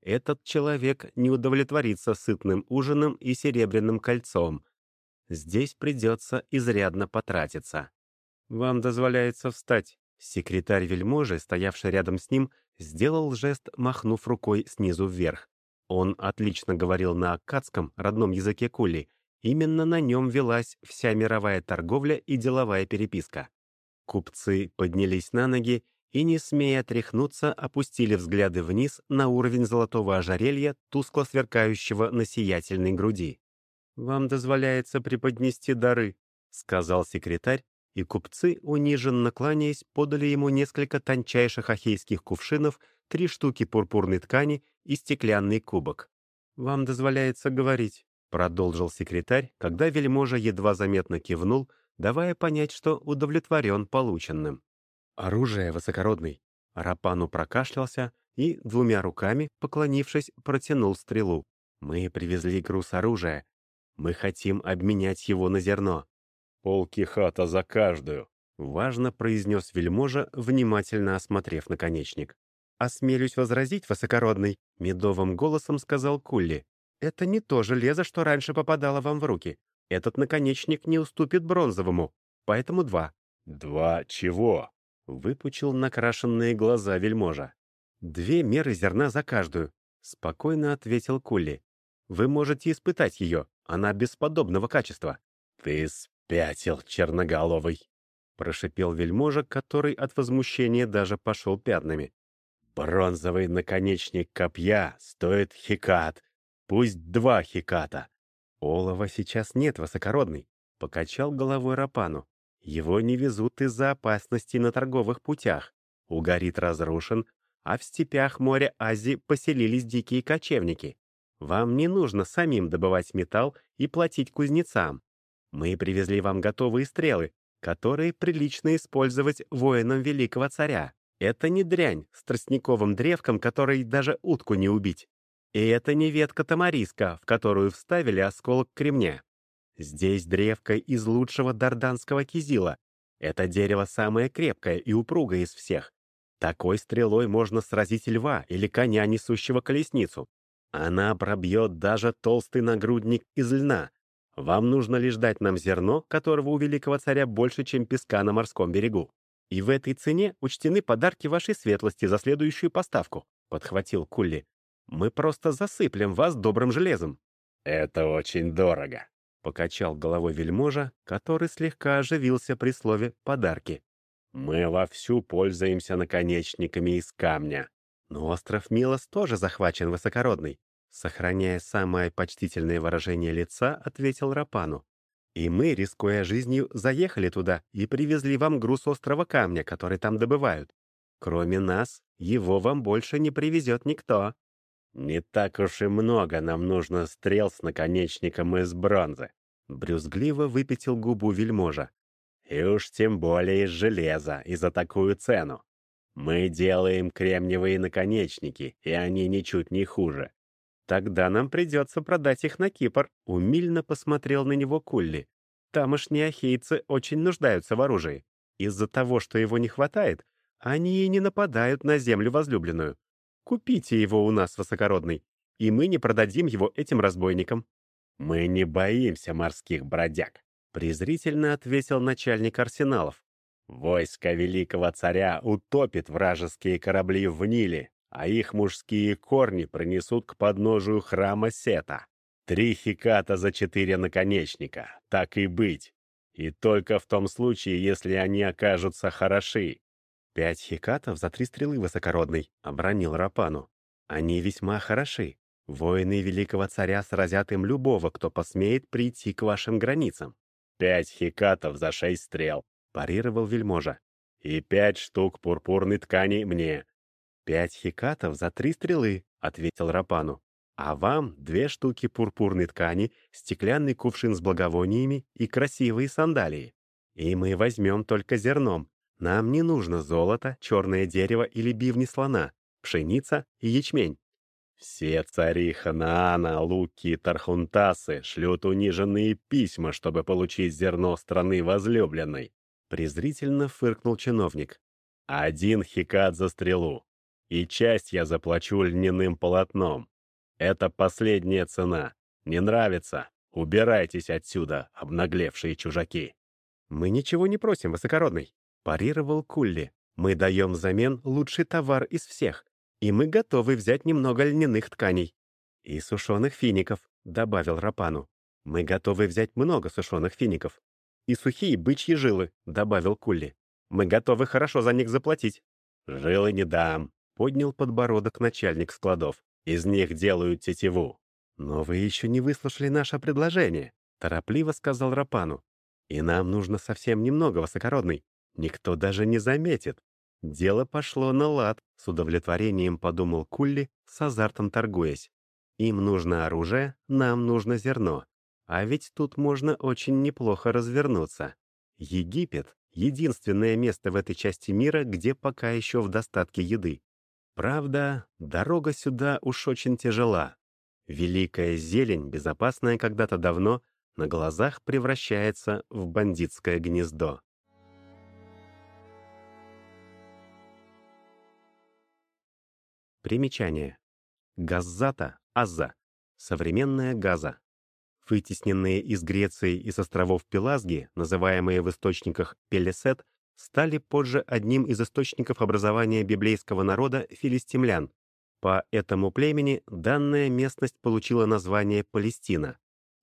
Этот человек не удовлетворится сытным ужином и серебряным кольцом. Здесь придется изрядно потратиться. «Вам дозволяется встать». Секретарь вельможи, стоявший рядом с ним, сделал жест, махнув рукой снизу вверх. Он отлично говорил на аккадском, родном языке кули. Именно на нем велась вся мировая торговля и деловая переписка. Купцы поднялись на ноги и, не смея отряхнуться, опустили взгляды вниз на уровень золотого ожерелья, тускло сверкающего на сиятельной груди. «Вам дозволяется преподнести дары», — сказал секретарь, и купцы, униженно кланяясь, подали ему несколько тончайших ахейских кувшинов, три штуки пурпурной ткани и стеклянный кубок. «Вам дозволяется говорить», — продолжил секретарь, когда вельможа едва заметно кивнул, давая понять, что удовлетворен полученным. «Оружие высокородный». Рапану прокашлялся и, двумя руками, поклонившись, протянул стрелу. «Мы привезли груз оружия. Мы хотим обменять его на зерно». «Полки хата за каждую», — важно произнес вельможа, внимательно осмотрев наконечник. «Осмелюсь возразить, высокородный», — медовым голосом сказал Кулли. «Это не то железо, что раньше попадало вам в руки. Этот наконечник не уступит бронзовому, поэтому два». «Два чего?» Выпучил накрашенные глаза вельможа. «Две меры зерна за каждую», — спокойно ответил Кулли. «Вы можете испытать ее, она бесподобного качества». «Ты спятил, черноголовый!» — прошипел вельможа, который от возмущения даже пошел пятнами. «Бронзовый наконечник копья стоит хикат, пусть два хиката». «Олова сейчас нет, высокородный», — покачал головой Рапану. Его не везут из-за опасности на торговых путях. Угорит разрушен, а в степях моря Азии поселились дикие кочевники. Вам не нужно самим добывать металл и платить кузнецам. Мы привезли вам готовые стрелы, которые прилично использовать воинам великого царя. Это не дрянь с тростниковым древком, который даже утку не убить. И это не ветка тамариска, в которую вставили осколок кремня. Здесь древко из лучшего дарданского кизила. Это дерево самое крепкое и упругое из всех. Такой стрелой можно сразить льва или коня, несущего колесницу. Она пробьет даже толстый нагрудник из льна. Вам нужно лишь дать нам зерно, которого у великого царя больше, чем песка на морском берегу. И в этой цене учтены подарки вашей светлости за следующую поставку», — подхватил Кулли. Мы просто засыплем вас добрым железом». «Это очень дорого», — покачал головой вельможа, который слегка оживился при слове «подарки». «Мы вовсю пользуемся наконечниками из камня». Но остров Милос тоже захвачен высокородный. Сохраняя самое почтительное выражение лица, ответил Рапану. И мы, рискуя жизнью, заехали туда и привезли вам груз острова камня, который там добывают. Кроме нас, его вам больше не привезет никто». «Не так уж и много нам нужно стрел с наконечником из бронзы», — брюзгливо выпятил губу вельможа. «И уж тем более из железа, и за такую цену. Мы делаем кремниевые наконечники, и они ничуть не хуже. Тогда нам придется продать их на Кипр», — умильно посмотрел на него Кулли. «Тамошние ахейцы очень нуждаются в оружии. Из-за того, что его не хватает, они и не нападают на землю возлюбленную. Купите его у нас, высокородный, и мы не продадим его этим разбойникам». «Мы не боимся морских бродяг», — презрительно ответил начальник арсеналов. «Войско великого царя утопит вражеские корабли в Ниле, а их мужские корни принесут к подножию храма Сета. Три хиката за четыре наконечника, так и быть. И только в том случае, если они окажутся хороши. «Пять хикатов за три стрелы высокородный», — обронил Рапану. «Они весьма хороши. Воины великого царя сразят им любого, кто посмеет прийти к вашим границам». «Пять хикатов за шесть стрел», — парировал вельможа. «И пять штук пурпурной ткани мне». «Пять хикатов за три стрелы», — ответил Рапану. «А вам две штуки пурпурной ткани, стеклянный кувшин с благовониями и красивые сандалии. И мы возьмем только зерном, нам не нужно золото, черное дерево или бивни слона, пшеница и ячмень. Все цари Ханаана, Луки и Тархунтасы шлют униженные письма, чтобы получить зерно страны возлюбленной. Презрительно фыркнул чиновник. Один хикат за стрелу. И часть я заплачу льняным полотном. Это последняя цена. Не нравится? Убирайтесь отсюда, обнаглевшие чужаки. Мы ничего не просим, высокородный. Парировал Кулли. «Мы даем взамен лучший товар из всех, и мы готовы взять немного льняных тканей. И сушеных фиников», — добавил Рапану. «Мы готовы взять много сушеных фиников. И сухие бычьи жилы», — добавил Кулли. «Мы готовы хорошо за них заплатить». «Жилы не дам», — поднял подбородок начальник складов. «Из них делают тетиву». «Но вы еще не выслушали наше предложение», — торопливо сказал Рапану. «И нам нужно совсем немного, высокородный. Никто даже не заметит. Дело пошло на лад, с удовлетворением подумал Кулли, с азартом торгуясь. Им нужно оружие, нам нужно зерно. А ведь тут можно очень неплохо развернуться. Египет — единственное место в этой части мира, где пока еще в достатке еды. Правда, дорога сюда уж очень тяжела. Великая зелень, безопасная когда-то давно, на глазах превращается в бандитское гнездо. Примечание. Газзата, Азза. Современная Газа. Вытесненные из Греции и с островов Пелазги, называемые в источниках Пелесет, стали позже одним из источников образования библейского народа филистимлян. По этому племени данная местность получила название Палестина.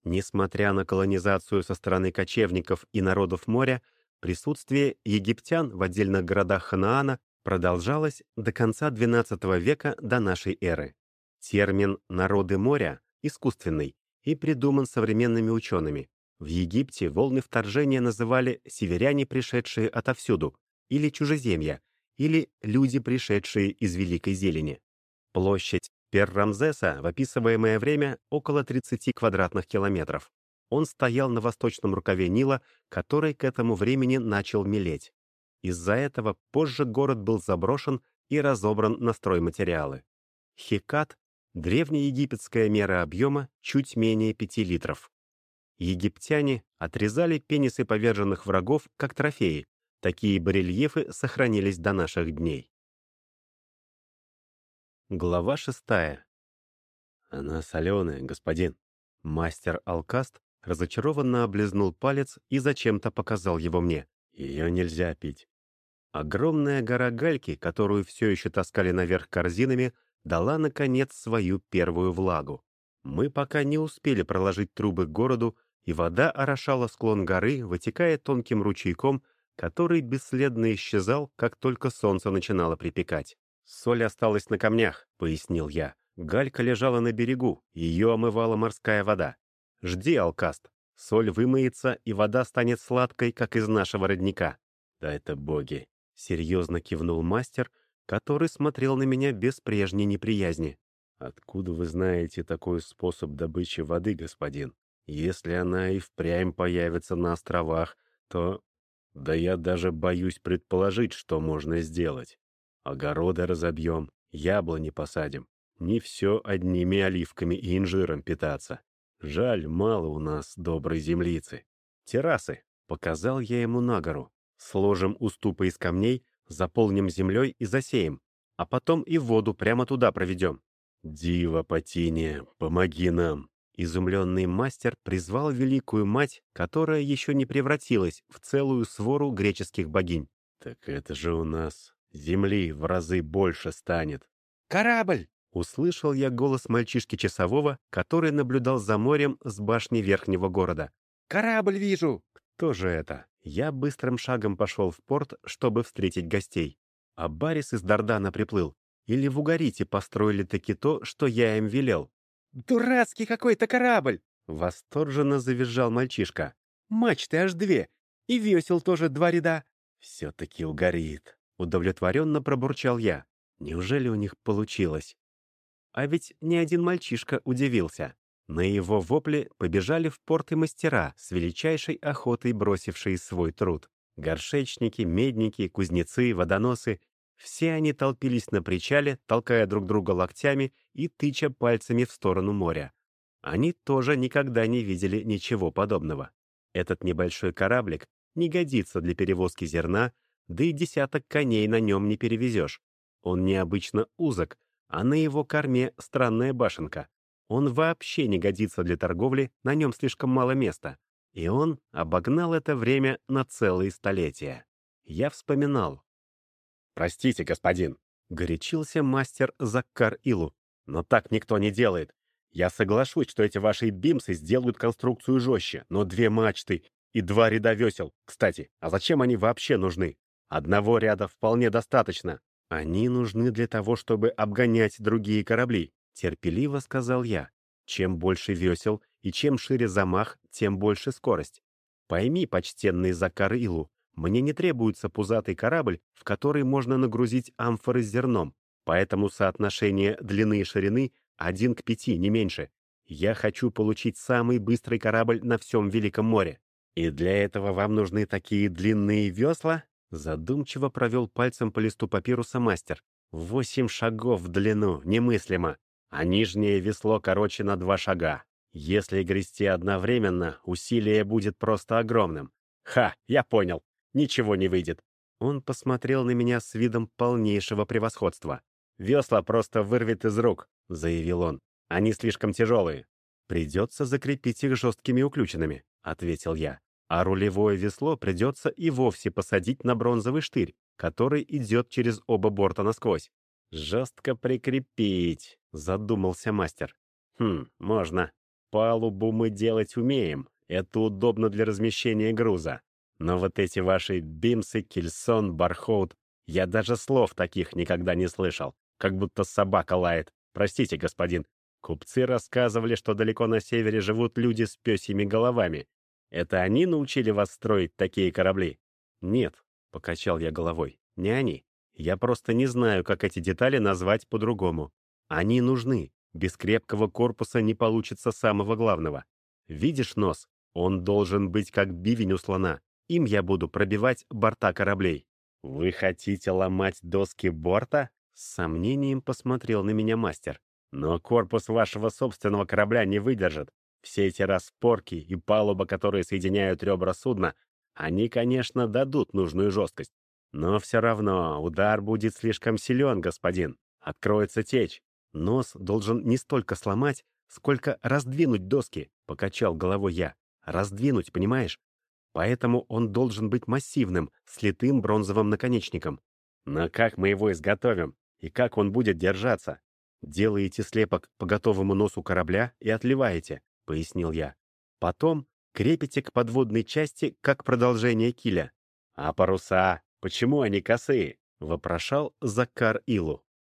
Несмотря на колонизацию со стороны кочевников и народов моря, присутствие египтян в отдельных городах Ханаана продолжалось до конца XII века до нашей эры. Термин «народы моря» искусственный и придуман современными учеными. В Египте волны вторжения называли «северяне, пришедшие отовсюду», или «чужеземья», или «люди, пришедшие из Великой Зелени». Площадь Пер-Рамзеса в описываемое время около 30 квадратных километров. Он стоял на восточном рукаве Нила, который к этому времени начал мелеть. Из-за этого позже город был заброшен и разобран на стройматериалы. Хикат — древнеегипетская мера объема чуть менее 5 литров. Египтяне отрезали пенисы поверженных врагов как трофеи. Такие барельефы сохранились до наших дней. Глава шестая. «Она соленая, господин». Мастер Алкаст разочарованно облизнул палец и зачем-то показал его мне. Ее нельзя пить. Огромная гора гальки, которую все еще таскали наверх корзинами, дала, наконец, свою первую влагу. Мы пока не успели проложить трубы к городу, и вода орошала склон горы, вытекая тонким ручейком, который бесследно исчезал, как только солнце начинало припекать. «Соль осталась на камнях», — пояснил я. Галька лежала на берегу, ее омывала морская вода. «Жди, Алкаст. Соль вымоется, и вода станет сладкой, как из нашего родника». «Да это боги!» — серьезно кивнул мастер, который смотрел на меня без прежней неприязни. «Откуда вы знаете такой способ добычи воды, господин? Если она и впрямь появится на островах, то... Да я даже боюсь предположить, что можно сделать. Огороды разобьем, яблони посадим. Не все одними оливками и инжиром питаться. Жаль, мало у нас доброй землицы. Террасы. Показал я ему на гору. Сложим уступы из камней, заполним землей и засеем. А потом и воду прямо туда проведем. «Дива Патиния, помоги нам!» Изумленный мастер призвал великую мать, которая еще не превратилась в целую свору греческих богинь. «Так это же у нас земли в разы больше станет». «Корабль!» — услышал я голос мальчишки-часового, который наблюдал за морем с башни верхнего города. «Корабль вижу!» «Кто же это?» Я быстрым шагом пошел в порт, чтобы встретить гостей. А Барис из Дардана приплыл. Или в Угарите построили таки то, что я им велел. «Дурацкий какой-то корабль!» Восторженно завизжал мальчишка. «Мачты аж две, и весел тоже два ряда». «Все-таки угорит», — удовлетворенно пробурчал я. «Неужели у них получилось?» А ведь ни один мальчишка удивился. На его вопли побежали в порт и мастера, с величайшей охотой бросившие свой труд. Горшечники, медники, кузнецы, водоносы все они толпились на причале, толкая друг друга локтями и тыча пальцами в сторону моря. Они тоже никогда не видели ничего подобного. Этот небольшой кораблик не годится для перевозки зерна, да и десяток коней на нем не перевезешь. Он необычно узок, а на его корме странная башенка. Он вообще не годится для торговли, на нем слишком мало места. И он обогнал это время на целые столетия. Я вспоминал, «Простите, господин», — горячился мастер Заккар Илу. «Но так никто не делает. Я соглашусь, что эти ваши бимсы сделают конструкцию жестче, но две мачты и два ряда весел. Кстати, а зачем они вообще нужны? Одного ряда вполне достаточно. Они нужны для того, чтобы обгонять другие корабли», — терпеливо сказал я. «Чем больше весел и чем шире замах, тем больше скорость. Пойми, почтенный Закар Илу, мне не требуется пузатый корабль, в который можно нагрузить амфоры с зерном, поэтому соотношение длины и ширины один к пяти, не меньше. Я хочу получить самый быстрый корабль на всем Великом море. И для этого вам нужны такие длинные весла? Задумчиво провел пальцем по листу папируса мастер. Восемь шагов в длину, немыслимо. А нижнее весло короче на два шага. Если грести одновременно, усилие будет просто огромным. Ха, я понял ничего не выйдет. Он посмотрел на меня с видом полнейшего превосходства. «Весла просто вырвет из рук», — заявил он. «Они слишком тяжелые». «Придется закрепить их жесткими уключенными», — ответил я. «А рулевое весло придется и вовсе посадить на бронзовый штырь, который идет через оба борта насквозь». «Жестко прикрепить», — задумался мастер. «Хм, можно. Палубу мы делать умеем. Это удобно для размещения груза. Но вот эти ваши Бимсы, Кельсон, Бархоут, я даже слов таких никогда не слышал. Как будто собака лает. Простите, господин. Купцы рассказывали, что далеко на севере живут люди с пёсьими головами. Это они научили вас строить такие корабли? Нет, покачал я головой. Не они. Я просто не знаю, как эти детали назвать по-другому. Они нужны. Без крепкого корпуса не получится самого главного. Видишь нос? Он должен быть как бивень у слона. Им я буду пробивать борта кораблей. «Вы хотите ломать доски борта?» С сомнением посмотрел на меня мастер. «Но корпус вашего собственного корабля не выдержит. Все эти распорки и палуба, которые соединяют ребра судна, они, конечно, дадут нужную жесткость. Но все равно удар будет слишком силен, господин. Откроется течь. Нос должен не столько сломать, сколько раздвинуть доски», — покачал головой я. «Раздвинуть, понимаешь? Поэтому он должен быть массивным, с литым бронзовым наконечником. Но как мы его изготовим? И как он будет держаться? Делаете слепок по готовому носу корабля и отливаете, пояснил я. Потом крепите к подводной части как продолжение киля. А паруса, почему они косые? вопрошал Закар Илу.